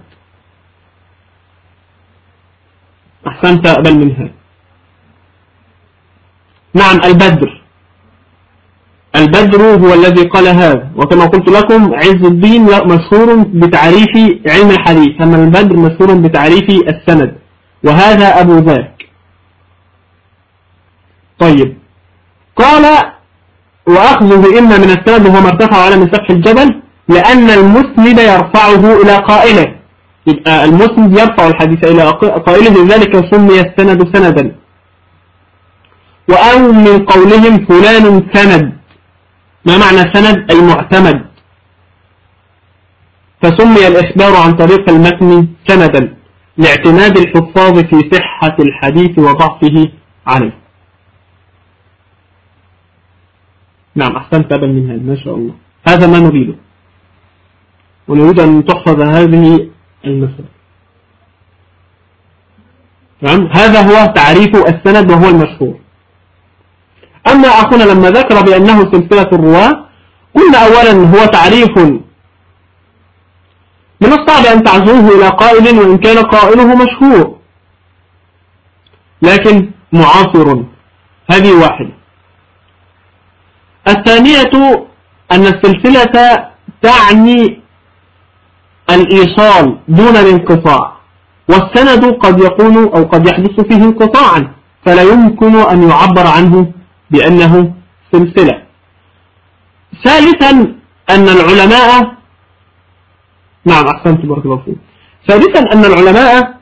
أحسنت أقبل منها. نعم البدر. البدر هو الذي قال هذا. وكما قلت لكم عز الدين مشهور بتعريف علم الحديث. أما البدر مشهور بتعريف السند. وهذا أبو ذاك. طيب. قال وأخذه إما من السند وهو ما ارتفع على من سفح الجبل لأن المسند يرفعه إلى قائله. يبقى المسند يرفع الحديث إلى قائله لذلك سمي السند سندا. وأو من قولهم فلان سند. ما معنى سند؟ أي معتمد. فسمي الإخبار عن طريق المتن سندا لاعتماد الحفاظ في صحة الحديث وضعفه عليه. نعم أحسنت أبا من هذا ما شاء الله. هذا ما نريده. ونريد أن تحفظ هذه المسند تمام هذا هو تعريف السند وهو المشهور. أما أخونا لما ذكر بأنه سلسلة الرواة قلنا أولا هو تعريف من الصعب أن تعزوه إلى قائل وإن كان قائله مشهور. لكن معاصر هذه واحدة. الثانية أن السلسلة تعني الإيصال دون الانقطاع. والسند قد يكون أو قد يحدث فيه انقطاعا فلا يمكن أن يعبر عنه بأنه سلسلة. ثالثا أن العلماء نعم أحسنت بارك الله فيك. ثالثا أن العلماء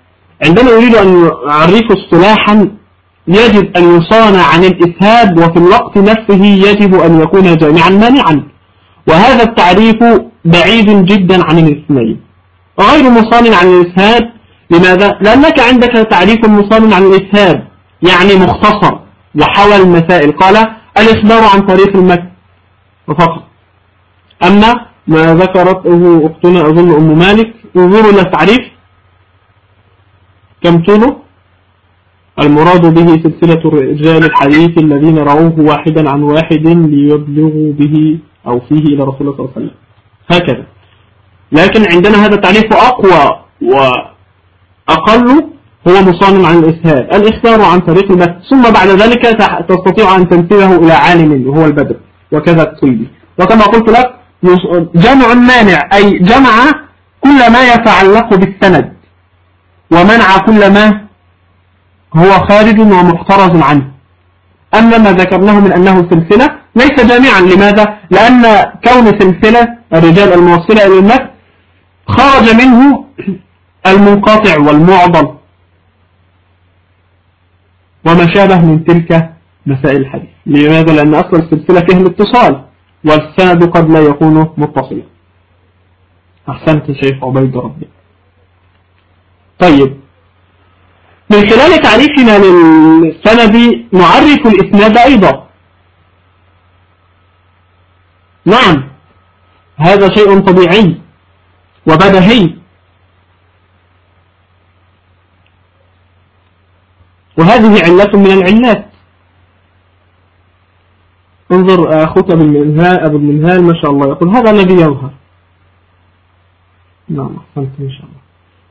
عندما يريد أن يعرفوا اصطلاحا يجب أن يصانع عن الإسهاب وفي الوقت نفسه يجب أن يكون جامعا مانعا. وهذا التعريف بعيد جدا عن الاثنين غير مصان عن الإسهاب لماذا؟ لأنك عندك تعريف مصان عن الإسهاب يعني مختصر وحول المسائل. قال الإخبار عن طريق المتن فقط. أما ما ذكرته أختنا أظن أم مالك انظروا إلى التعريف كم طوله؟ المراد به سلسلة رجال الحديث الذين رووه واحدا عن واحد ليبلغوا به أو فيه إلى رسول الله صلى الله عليه وسلم. هكذا. لكن عندنا هذا التعريف أقوى وأقل هو مصان عن الإسهال. الإخبار عن طريق المثل ثم بعد ذلك تستطيع أن تنسبه إلى عالم وهو البدر وكذا الطيبي وكما قلت لك جمع مانع أي جمع كل ما يتعلق بالسند. ومنع كل ما هو خارج ومحترز عنه. أما ما ذكرناه من أنه سلسلة ليس جامعا لماذا؟ لأن كون سلسلة الرجال الموصلة إلى المثل خرج منه المنقطع والمعضل وما شابه من تلك مسائل الحديث. لماذا؟ لأن أصل السلسلة فيها الاتصال والسند قد لا يكون متصلا. أحسنت شيخ عبيد ربي طيب من خلال تعريفنا للسند نعرف الإسناد أيضا. نعم. هذا شيء طبيعي وبدهي. وهذه علة من العلات. انظر أخوك أبو المنهال, أبو المنهال ما شاء الله يقول هذا الذي يظهر. نعم أحسنت إن شاء الله.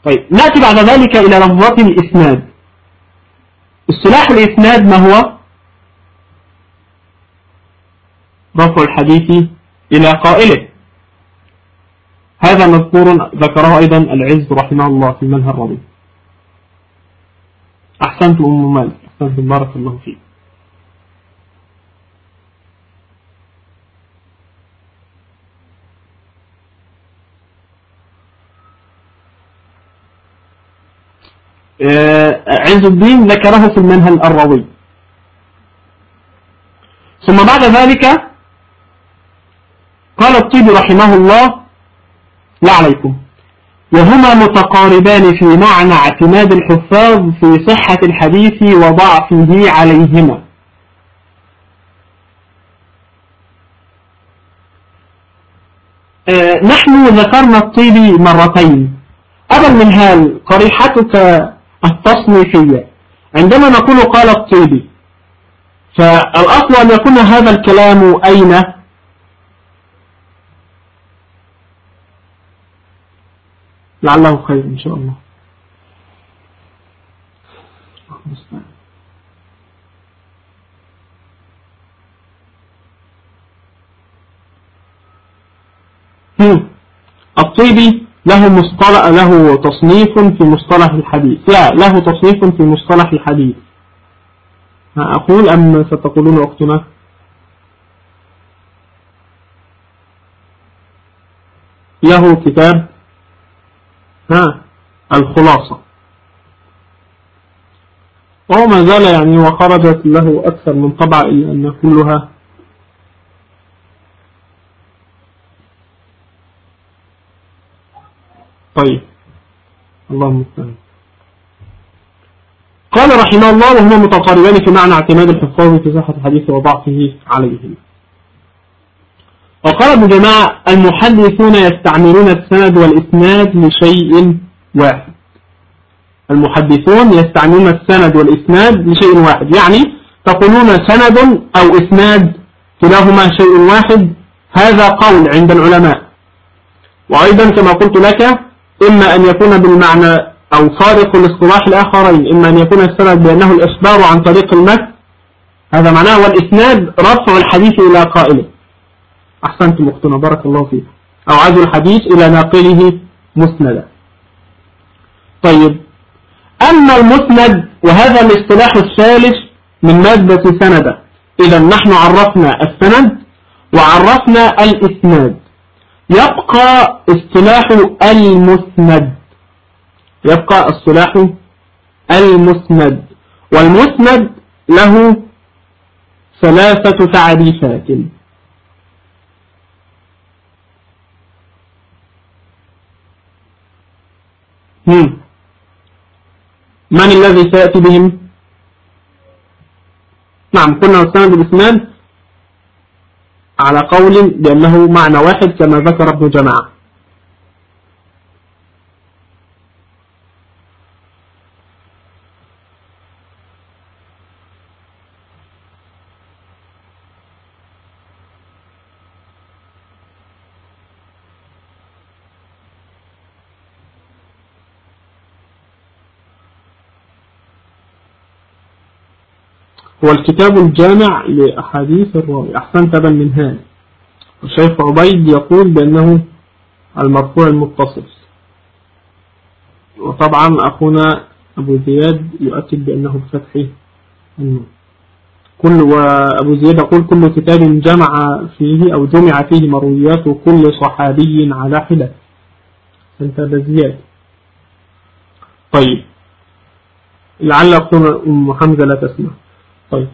طيب نأتي بعد ذلك إلى لفظات الإسناد. السلاح الإسناد ما هو؟ رفع الحديث إلى قائله. هذا مذكور ذكره أيضا العز رحمه الله في منهى الرضي أحسنت أم مالك. أحسنت. بارك الله فيك. آه، عز الدين ذكره في المنهل الروي ثم بعد ذلك قال الطيب رحمه الله لا عليكم. وهما متقاربان في معنى اعتماد الحفاظ في صحة الحديث وضعفه عليهما. آه، نحن ذكرنا الطيب مرتين. أبا المنهال قريحتك التصنيفية. عندما نقول قال الطيبي فالأصل أن يكون هذا الكلام أين؟ لعله خير إن شاء الله. الطيبي له مصطلح له تصنيف في مصطلح الحديث. لا له تصنيف في مصطلح الحديث. أقول أم ستقولون وقتنا؟ له كتاب. ها الخلاصة. وهو ما زال يعني وخرجت له أكثر من طبع إلا أن كلها طيب. اللهم استعان قال رحمه الله وهما متقاربان في معنى اعتماد الحفاظ في صحة الحديث وضعفه عليهم وقال ابن جماعة المحدثون يستعملون السند والإسناد لشيء واحد. المحدثون يستعملون السند والإسناد لشيء واحد. يعني تقولون سند أو إسناد كلاهما شيء واحد هذا قول عند العلماء. وأيضا كما قلت لك إما أن يكون بالمعنى أو فارق الاصطلاح الآخرين إما أن يكون السند بأنه الإخبار عن طريق المس هذا معناه والإسناد رفع الحديث إلى قائله. أحسنت مختنا بارك الله فيك أو عزو الحديث إلى ناقله مسندا. طيب أما المسند وهذا الاصطلاح الثالث من مادة سند إذا نحن عرفنا السند وعرفنا الإسناد. يبقى اصطلاح المسند. يبقى اصطلاح المسند. والمسند له ثلاثة تعريفات. من الذي سيأتي بهم؟ نعم قلنا السند الإسناد على قول بأنه معنى واحد كما ذكر ابن جماعة. هو الكتاب الجامع لأحاديث الراوي. أحسنت بل من هذا. الشيخ عبيد يقول بأنه المرفوع المتصل. وطبعا أخونا أبو زياد يؤكد بأنه بفتح النون. كل وأبو زياد يقول كل كتاب جمع فيه أو جمع فيه مرويات كل صحابي على حدة. أنت بزياد طيب. لعل أخونا أم حمزة لا تسمع. طيب.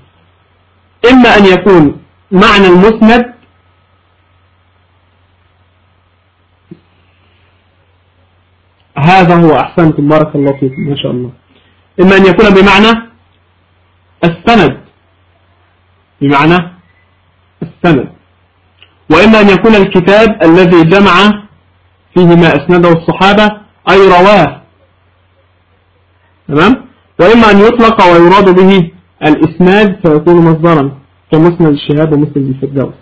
إما أن يكون معنى المسند هذا هو أحسنكم بارك الله فيكم ما شاء الله. إما أن يكون بمعنى السند بمعنى السند. وإما أن يكون الكتاب الذي جمع فيه ما أسنده الصحابة أي رواه. تمام؟ وإما أن يطلق ويراد به الإسناد فيكون مصدرا كمسند الشهاب ومسند الفردوس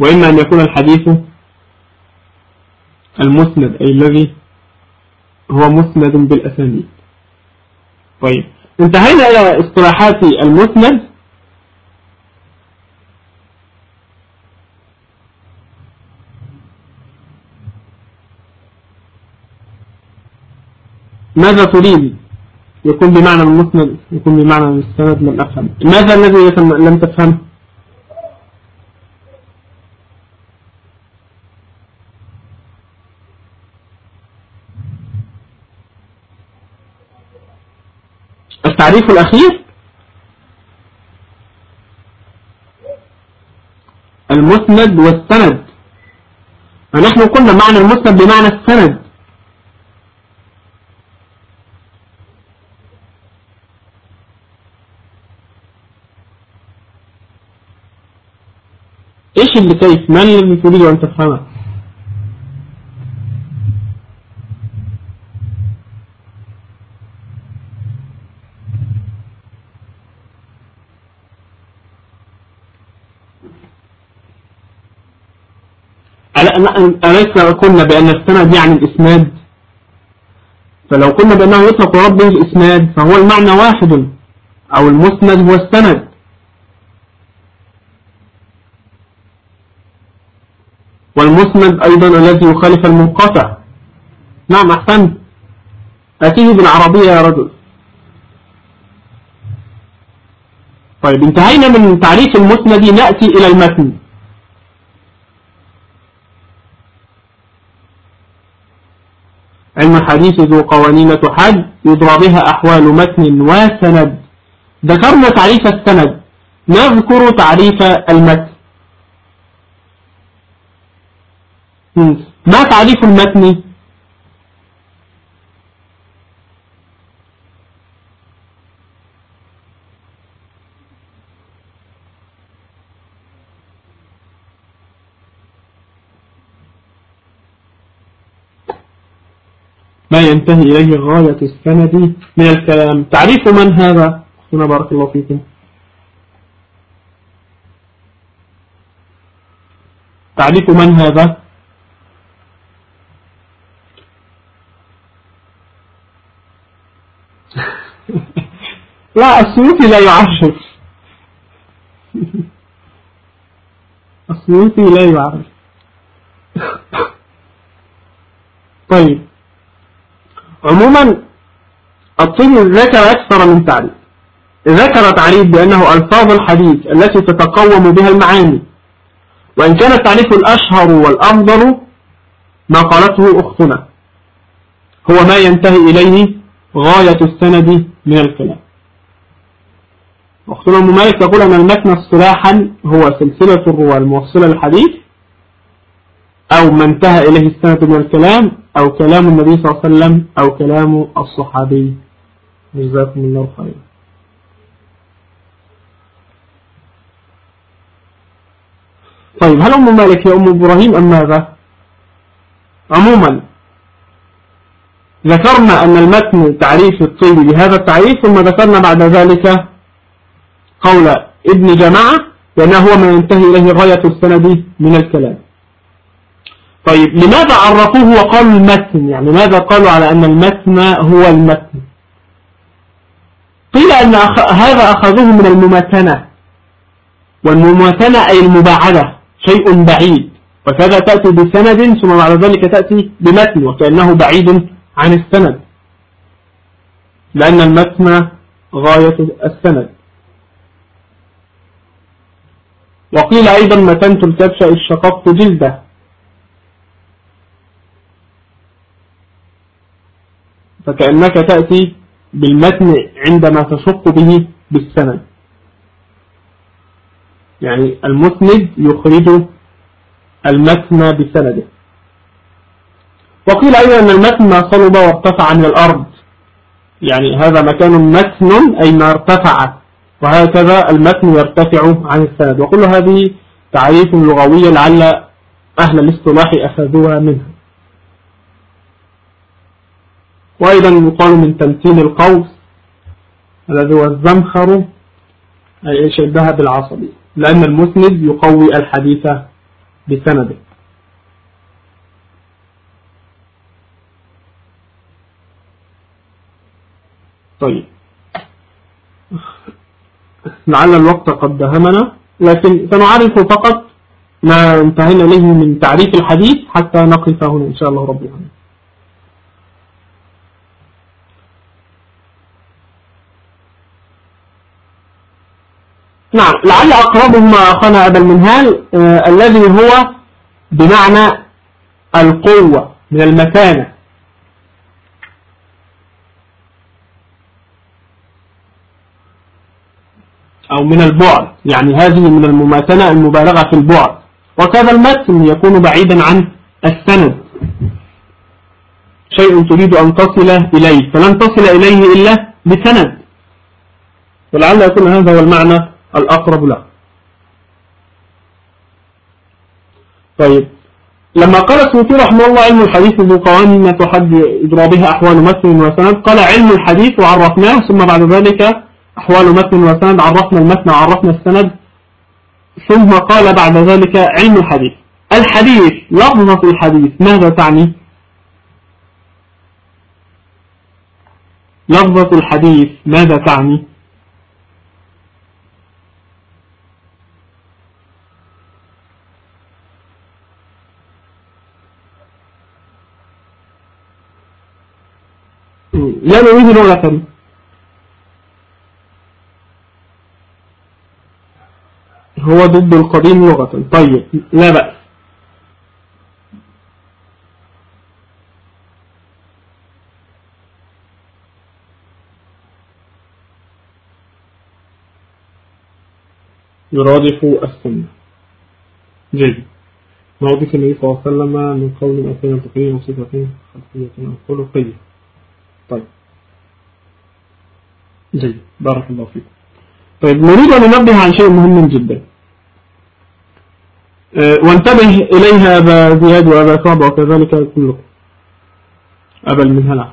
وإما أن يكون الحديث المسند أي الذي هو مسند بالأسانيد. طيب انتهينا إلى اصطلاحات المسند. ماذا تريد؟ يكون بمعنى المسند يكون بمعنى المستند لم أفهم ماذا الذي لم تفهم؟ التعريف الأخير؟ المسند والسند. فنحن قلنا معنى المسند بمعنى السند. إيش اللي كيف؟ ما الذي تريد أن تفهمه. أليس قلنا بأن السند يعني الإسناد؟ فلو قلنا بأنه يطلق ربه الإسناد فهو المعنى واحد أو المسند هو السند. والمسند أيضا الذي يخالف المنقطع. نعم أحسن أتيه بالعربية يا رجل. طيب انتهينا من تعريف المسند نأتي إلى المتن. علم الحديث ذو قوانين تحد يدرى بها أحوال متن وسند. ذكرنا تعريف السند. نذكر تعريف المتن. ما تعريف المتن. ما ينتهي إليه غاية السند من الكلام. تعريف من هذا؟ هنا بارك الله فيكم. تعريف من هذا؟ لا السيوطي لا يعرف السيوطي لا يعرف طيب. عموما الطب ذكر أكثر من تعريف. ذكر تعريف بأنه ألفاظ الحديث التي تتقوم بها المعاني. وإن كان التعريف الأشهر والأفضل ما قالته أختنا. هو ما ينتهي إليه غاية السند من الكلام. أختنا أم مالك تقول أن المتن اصطلاحا هو سلسلة الرواة الموصلة للحديث أو ما انتهى إليه السند من الكلام أو كلام النبي صلى الله عليه وسلم أو كلام الصحابي. جزاكم الله خيرا. طيب هل أم مالك هي أم إبراهيم أم ماذا؟ عموما ذكرنا أن المتن تعريف الطيب بهذا التعريف ثم ذكرنا بعد ذلك قول ابن جماعة لأنه هو ما ينتهي إليه غاية السند من الكلام. طيب لماذا عرفوه وقالوا المتن؟ يعني ماذا قالوا على أن المتن هو المتن؟ قيل أن أخ... هذا أخذوه من المماتنة والمماتنة أي المباعدة شيء بعيد. وكذا تأتي بسند ثم بعد ذلك تأتي بمتن وكأنه بعيد عن السند. لأن المتن غاية السند. وقيل أيضا متنت الكبش الشققت جلدة. فكأنك تأتي بالمتن عندما تشق به بالسند. يعني المسند يخرج المتن بسنده. وقيل أيضا أن المتن ما صلب وارتفع من الأرض. يعني هذا مكان متن أي ما ارتفع وهكذا المتن يرتفع عن السند. وكل هذه تعريف لغوية لعل أهل الاصطلاح أخذوها منها. وأيضا يقال من تمتين القوس الذي هو الزمخر أي شبه بالعصبي لأن المسند يقوي الحديث بسنده. طيب. لعل الوقت قد دهمنا لكن سنعرف فقط ما انتهينا إليه من تعريف الحديث حتى نقف هنا إن شاء الله رب العالمين. نعم لعل أقربهم أخانا أبا المنهال آه الذي هو بمعنى القوة من المكانة. أو من البعد. يعني هذه من المماتنة المبالغة في البعد. وكذا المتن يكون بعيدا عن السند. شيء تريد أن تصل إليه. فلن تصل إليه إلا بسند. ولعل يكون هذا هو المعنى الأقرب له. طيب. لما قال السوطي رحمه الله علم الحديث ذو قوانين تحد إضرابها أحوال متن وسند قال علم الحديث وعرفناه ثم بعد ذلك أحوال متن وسند عرفنا المتن وعرفنا السند. ثم قال بعد ذلك علم الحديث. الحديث لفظة الحديث ماذا تعني؟ لفظة الحديث ماذا تعني؟ لا نريد لغة هو ضد القديم لغة. طيب لا بأس. يرادف السنة. جيد. موضف النبي صلى الله عليه وسلم من قول وصفتين خلفية أو خلقية. طيب. جيد. بارك الله فيكم. طيب نريد أن ننبه عن شيء مهم جدا. وانتبه إليها أبا زياد وأبا صعب وكذلك كلكم أبا المنهلة.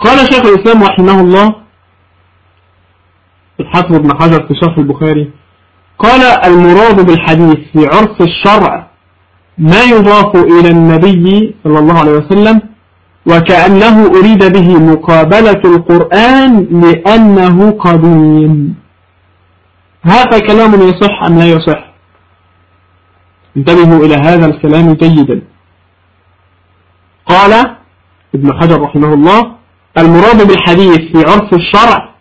قال شيخ الإسلام رحمه الله الحافظ ابن حجر في شرح البخاري قال المراد بالحديث في عرف الشرع ما يضاف إلى النبي صلى الله عليه وسلم وكأنه أريد به مقابلة القرآن لأنه قديم. هذا كلام يصح أم لا يصح؟ انتبهوا إلى هذا الكلام جيدا. قال ابن حجر رحمه الله المراد بالحديث في عرف الشرع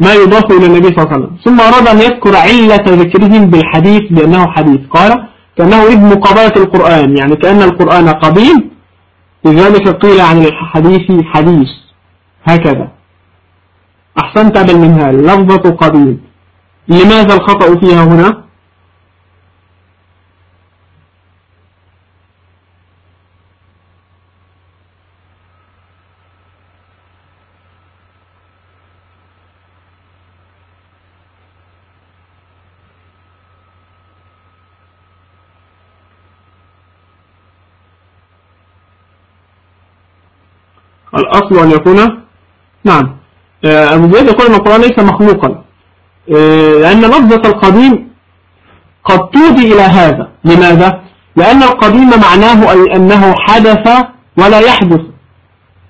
ما يضاف إلى النبي صلى الله عليه وسلم. ثم أراد أن يذكر علة ذكرهم بالحديث بأنه حديث. قال كأنه يريد مقابلة القرآن يعني كأن القرآن قديم لذلك قيل عن الحديث حديث. هكذا. أحسنت بالمنهال لفظة قديم لماذا الخطأ فيها هنا؟ الأصل أن يكون نعم. آه، أبو زيد يقول أن القرآن ليس مخلوقا. آه، لأن لفظة القديم قد تودي إلى هذا. لماذا؟ لأن القديم معناه أي أنه حدث ولا يحدث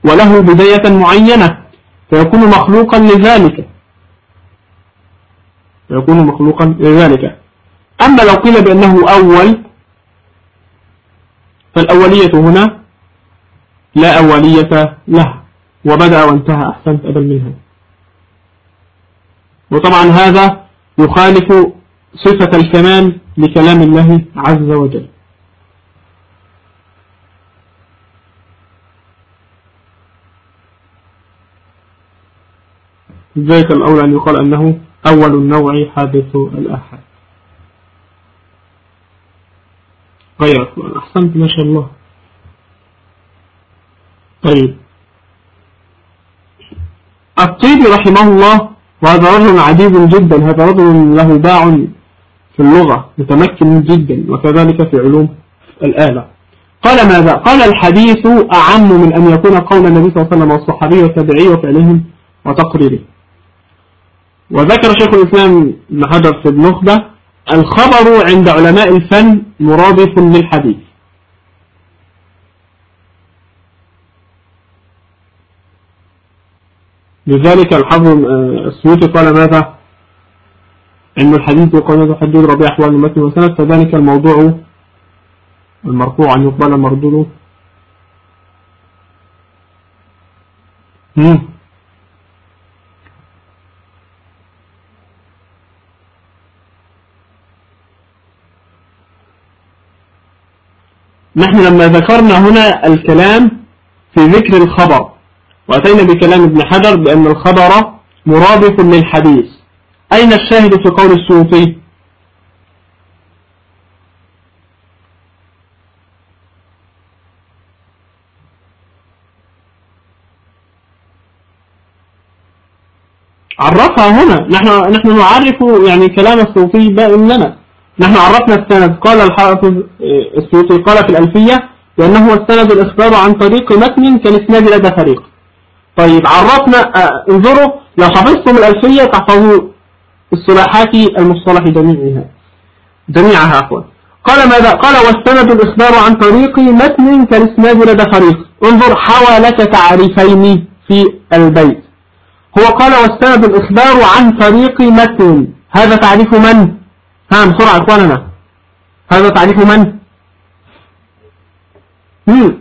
وله بداية معينة. فيكون مخلوقا لذلك. فيكون مخلوقا لذلك. أما لو قيل بأنه أول فالأولية هنا لا أولية له وبدأ وانتهى أحسنت أبا منها وطبعا هذا يخالف صفة الكمال لكلام الله عز وجل. ذلك الأولى أن يقال أنه أول النوع حادث الأحد غيرت أحسنت ما شاء الله. طيب. الطيب رحمه الله وهذا رجل عديد جدا هذا رجل له باع في اللغة متمكن جدا وكذلك في علوم الآلة. قال ماذا؟ قال الحديث أعم من أن يكون قول النبي صلى الله عليه وسلم والصحابي والتابعي وفعلهم وتقريره. وذكر شيخ الإسلام ابن حجر في النخبة الخبر عند علماء الفن مرادف للحديث. لذلك الحظ السيوطي قال ماذا؟ علم الحديث وقال حدود ربيع أحوال المتن وسند فذلك الموضوع المرفوع أن يقبل مردوده. نحن لما ذكرنا هنا الكلام في ذكر الخبر وأتينا بكلام ابن حجر بأن الخبر مرادف للحديث. أين الشاهد في قول السيوطي عرفها هنا. نحن نحن نعرف يعني كلام الصوفي بائن لنا. نحن عرفنا السند. قال الحافظ السيوطي قال في الألفية لأنه هو السند الإخبار عن طريق متن كالإسناد لدى فريق. طيب عرفنا آه انظروا لو حفظتم الألفية تحفظوا الصلاحات المصطلح جميعها. جميعها عفوا. قال ماذا؟ قال والسند الإخبار عن طريق متن كالإسناد لدى فريق انظر حوى لك تعريفين في البيت. هو قال والسند الإخبار عن طريق متن. هذا تعريف من؟ ها بسرعة إخواننا. هذا تعريف من؟ مين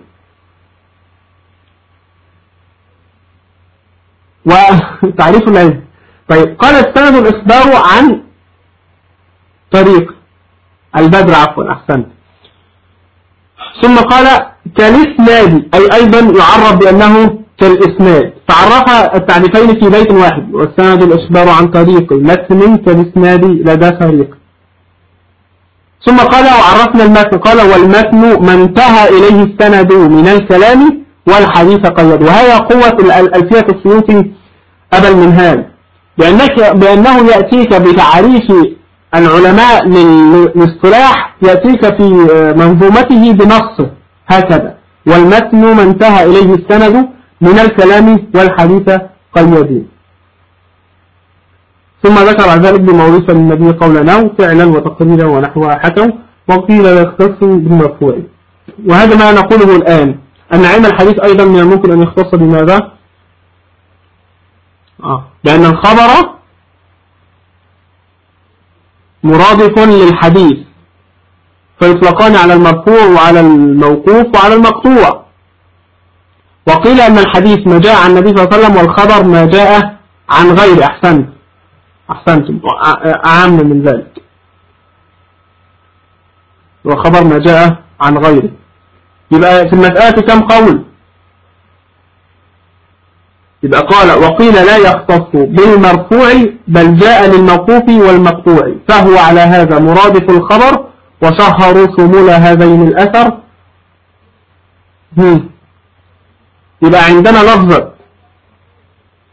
وتعريف العلم. طيب قال السند الإخبار عن طريق البدر عفوا أحسنت. ثم قال كالإسناد أي أيضا يعرف بأنه كالإسناد. فعرف التعريفين في بيت واحد والسند الإخبار عن طريق متن كالإسناد لدى فريق ثم قال وعرفنا المتن. قال والمتن ما انتهى إليه السند من الكلام والحديث قيد. وهي قوة الألفية السيوطي أبا المنهال بأنك بأنه يأتيك بتعريف العلماء للاصطلاح يأتيك في منظومته بنص هكذا. والمتن ما انتهى إليه السند من الكلام والحديث قيدين ثم ذكر ذلك بموروث النبي قولا فعلا وتقريرا ونحوها حكوا وقيل يختص بالمرفوع وهذا ما نقوله الآن. أن علم الحديث أيضا من الممكن أن يختص بماذا؟ آه. لأن الخبر مرادف للحديث فيطلقان على المرفوع وعلى الموقوف وعلى المقطوع. وقيل أن الحديث ما جاء عن النبي صلى الله عليه وسلم والخبر ما جاء عن غير أحسنت. أحسنتم أعم من ذلك. وخبر ما جاء عن غيره. يبقى في المسألة كم قول؟ يبقى قال وقيل لا يختص بالمرفوع بل جاء للموقوف والمقطوع. فهو على هذا مرادف الخبر وشهروا شمول هذين الأثر. يبقى عندنا لفظ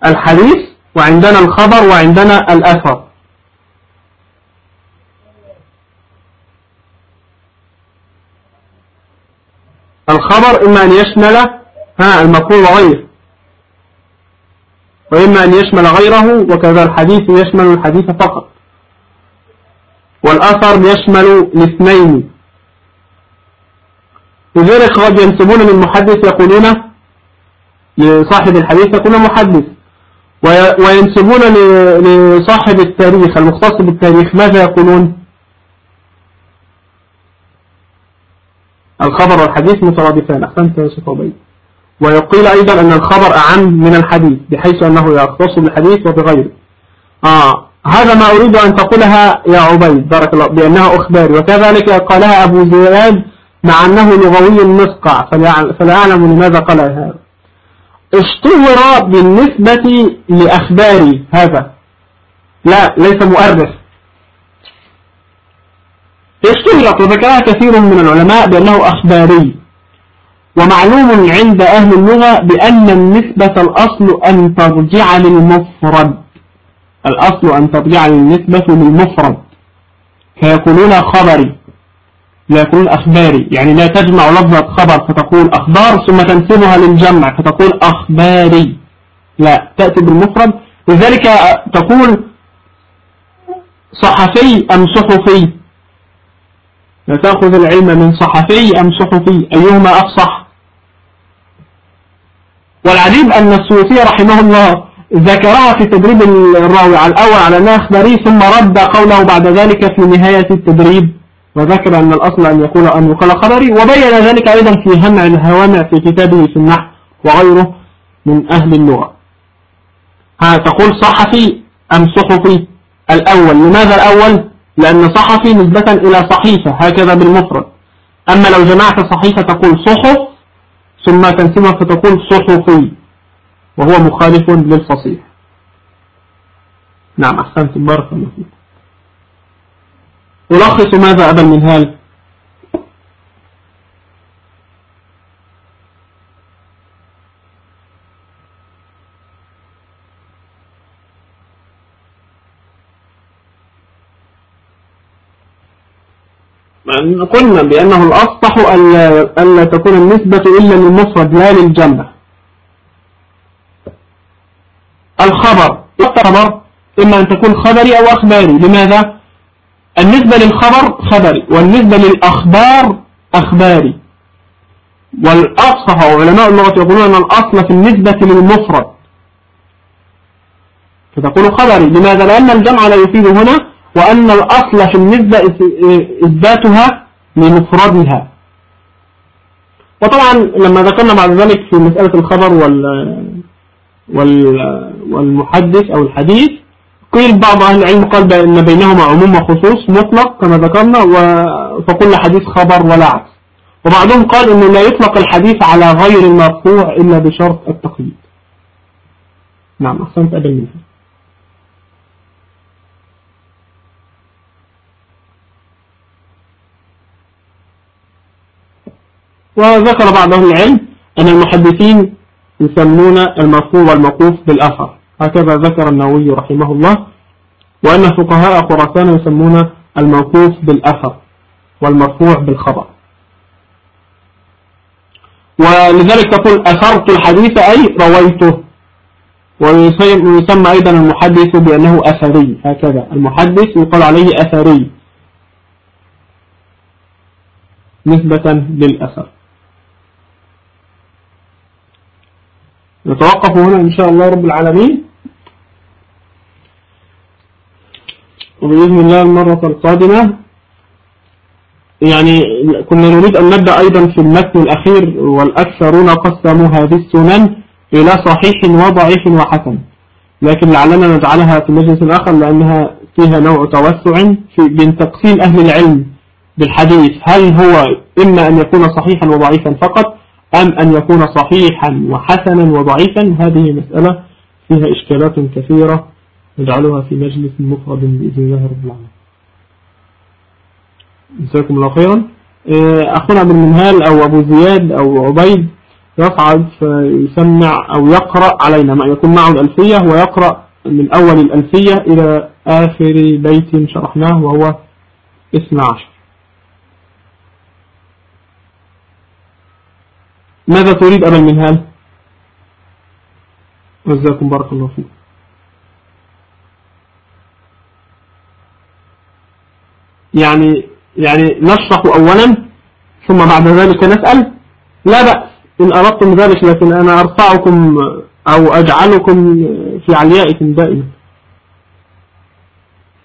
الحديث وعندنا الخبر وعندنا الأثر. الخبر إما أن يشمل ها المقول وغيره وإما أن يشمل غيره وكذا الحديث يشمل الحديث فقط. والأثر يشمل الاثنين. لذلك قد ينسبون من محدث يقولون لصاحب الحديث يقولون محدث. وينسبون لصاحب التاريخ المختص بالتاريخ ماذا يقولون؟ الخبر والحديث مترادفان. أحسنت يا شيخ عبيد ويقيل أيضا أن الخبر أعم من الحديث بحيث أنه يختص بالحديث وبغيره. آه هذا ما أريد أن تقولها يا عبيد بارك الله بأنها أخبار وكذلك قالها أبو زياد مع أنه لغوي مسقع فلا أعلم لماذا قال هذا. اشتهر بالنسبة لأخباري هذا. لا ليس مؤرخ. اشتهرت وذكرها كثير من العلماء بأنه أخباري ومعلوم عند أهل اللغة بأن النسبة الأصل أن ترجع للمفرد. الأصل أن ترجع النسبة للمفرد. فيقولون خبري لا يقولون أخباري. يعني لا تجمع لفظة خبر فتقول أخبار ثم تنسبها للجمع فتقول أخباري. لا تأتي بالمفرد. لذلك تقول صحفي أم صحفي؟ لا تأخذ العلم من صحفي أم صحفي؟ أيهما أفصح؟ والعجيب أن السوسي رحمه الله ذكرها في تدريب الراوي على الأول على أنها ثم رد قوله بعد ذلك في نهاية التدريب وذكر أن الأصل أن يقول أن يقال خبري وبين ذلك أيضا في همع الهوامع في كتابه في النحو وغيره من أهل اللغة. ها تقول صحفي أم صحفي؟ الأول. لماذا الأول؟ لأن صحفي نسبة إلى صحيفة هكذا بالمفرد. أما لو جمعت صحيفة تقول صحف ثم تنسبها فتقول صحفي وهو مخالف للفصيح. نعم أحسنت بارك الله فيك. ألخص ماذا أبا المنهال؟ قلنا بأنه الأصح ألا تكون النسبة إلا للمفرد لا للجمع. الخبر. الخبر إما أن تكون خبري أو أخباري. لماذا؟ النسبة للخبر خبري والنسبة للأخبار أخباري. والأصح علماء اللغة يقولون أن الأصل في النسبة للمفرد. فتقول خبري. لماذا؟ لأن الجمع لا يفيد هنا وأن الأصل في النسبة إثباتها لمفردها. وطبعا لما ذكرنا بعد ذلك في مسألة الخبر وال والمحدث أو الحديث قيل بعض أهل العلم قال بأن بينهما عموم وخصوص مطلق كما ذكرنا فكل حديث خبر ولا عكس. وبعضهم قال أنه لا يطلق الحديث على غير المرفوع إلا بشرط التقييد. نعم أحسنت أبا منها وذكر بعض أهل العلم أن المحدثين يسمون المرفوع والموقوف بالأثر هكذا ذكر النووي رحمه الله وأن فقهاء خراسان يسمون الموقوف بالأثر والمرفوع بالخبر. ولذلك تقول أثرت الحديث أي رويته. ويسمى أيضا المحدث بأنه أثري. هكذا المحدث يقال عليه أثري. نسبة للأثر. نتوقف هنا إن شاء الله رب العالمين. وبإذن الله المرة القادمة يعني كنا نريد أن نبدأ أيضا في المتن الأخير والأكثرون قسموا هذه السنن إلى صحيح وضعيف وحسن. لكن لعلنا نجعلها في مجلس آخر لأنها فيها نوع توسع في بين تقسيم أهل العلم بالحديث. هل هو إما أن يكون صحيحا وضعيفا فقط أم أن يكون صحيحا وحسنا وضعيفا؟ هذه مسألة فيها إشكالات كثيرة نجعلها في مجلس مفرد بإذن الله رب العالمين. جزاكم الله خيرا. إيه، أخونا ابن منهال أو أبو زياد أو عبيد يصعد فيسمع أو يقرأ علينا. ما يكون معه الألفية ويقرأ من أول الألفية إلى آخر بيت شرحناه وهو اسم عشر. ماذا تريد أبا المنهال جزاكم بارك الله فيك يعني يعني نشرح أولا ثم بعد ذلك نسأل. لا بأس إن أردتم ذلك لكن أنا أرفعكم أو أجعلكم في عليائكم دائما.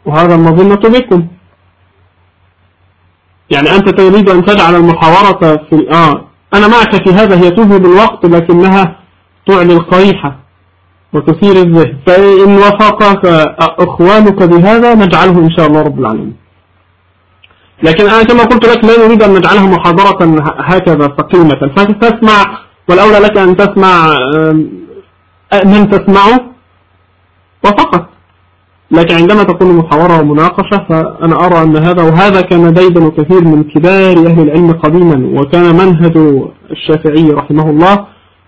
وهذا المظنة بكم. يعني أنت تريد أن تجعل المحاورة في الآن أنا معك في هذا هي تذهب الوقت لكنها تعلي القريحة وتثير الذهن. فإن وفقك أخوانك بهذا نجعله إن شاء الله رب العالمين. لكن أنا كما قلت لك لا نريد أن نجعلها محاضرة هكذا ثقيمة فتسمع والأولى لك أن تسمع من تسمعه وفقط لكن عندما تكون محاورة ومناقشة فأنا أرى أن هذا وهذا كان ديدا كثير من كبار أهل العلم قديما وكان منهج الشافعي رحمه الله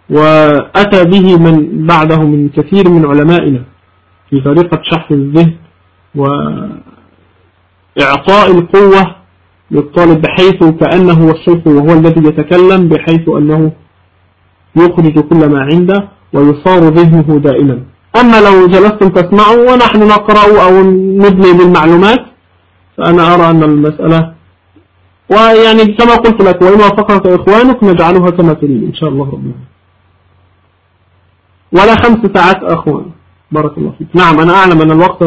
وأتى به من بعده من كثير من علمائنا في طريقة شحن الذهن وإعطاء القوة للطالب بحيث كأنه هو الشيخ وهو الذي يتكلم بحيث أنه يخرج كل ما عنده ويصار ذهنه دائما. أما لو جلستم تسمعوا ونحن نقرأ أو ندلي بالمعلومات فأنا أرى أن المسألة ويعني كما قلت لك وإن وافقك إخوانك نجعلها كما تريد إن شاء الله ربنا. ولا خمس ساعات أخوان. بارك الله فيك. نعم أنا أعلم أن الوقت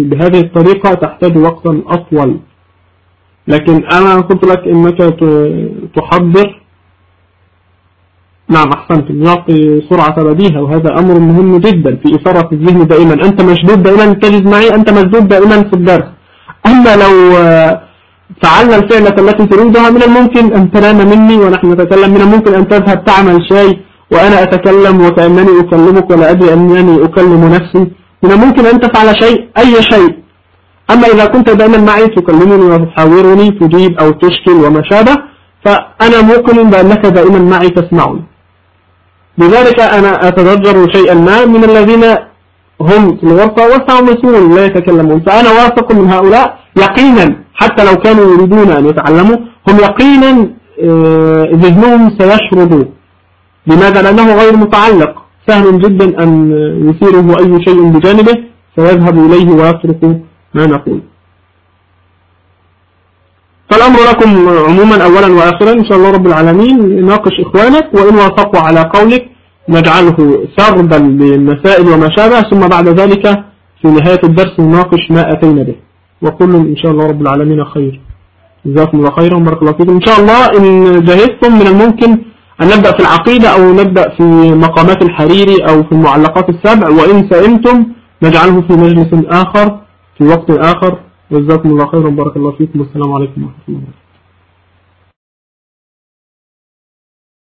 بهذه الطريقة تحتاج وقتا أطول. لكن أنا قلت لك إنك تحضر نعم أحسنت. يعطي سرعة بديهة وهذا أمر مهم جدا في إثارة الذهن دائما. أنت مشدود دائما تجد معي أنت مشدود دائما في الدرس. أما لو فعلنا الفعلة التي تريدها من الممكن أن تنام مني ونحن نتكلم من الممكن أن تذهب تعمل شيء وأنا أتكلم وكأنني أكلمك ولا أدري أنني أكلم نفسي. من الممكن أن تفعل شيء أي شيء. أما إذا كنت دائما معي تكلمني وتحاورني تجيب أو تشكل وما شابه فأنا موقن بأنك دائما معي تسمعني. لذلك أنا أتضجر شيئا ما من الذين هم في الغرفة وسعوا لا يتكلمون. فأنا واثق من هؤلاء يقينا حتى لو كانوا يريدون أن يتعلموا هم يقينا آه، ذهنهم سيشرد. لماذا؟ لأنه غير متعلق. سهل جدا أن يثيره أي شيء بجانبه فيذهب إليه ويترك ما نقول. فالأمر لكم عموما أولا وآخرا إن شاء الله رب العالمين. ناقش إخوانك وإن وافقوا على قولك نجعله سردا للمسائل وما شابه. ثم بعد ذلك في نهاية الدرس نناقش ما أتينا به. وكل إن شاء الله رب العالمين خير. جزاكم الله خيرا وبارك الله فيكم. إن شاء الله إن جهزتم من الممكن أن نبدأ في العقيدة أو نبدأ في مقامات الحريري أو في المعلقات السبع. وإن سئمتم نجعله في مجلس آخر في وقت آخر. جزاكم الله خيرا وبارك الله فيكم. والسلام عليكم ورحمة الله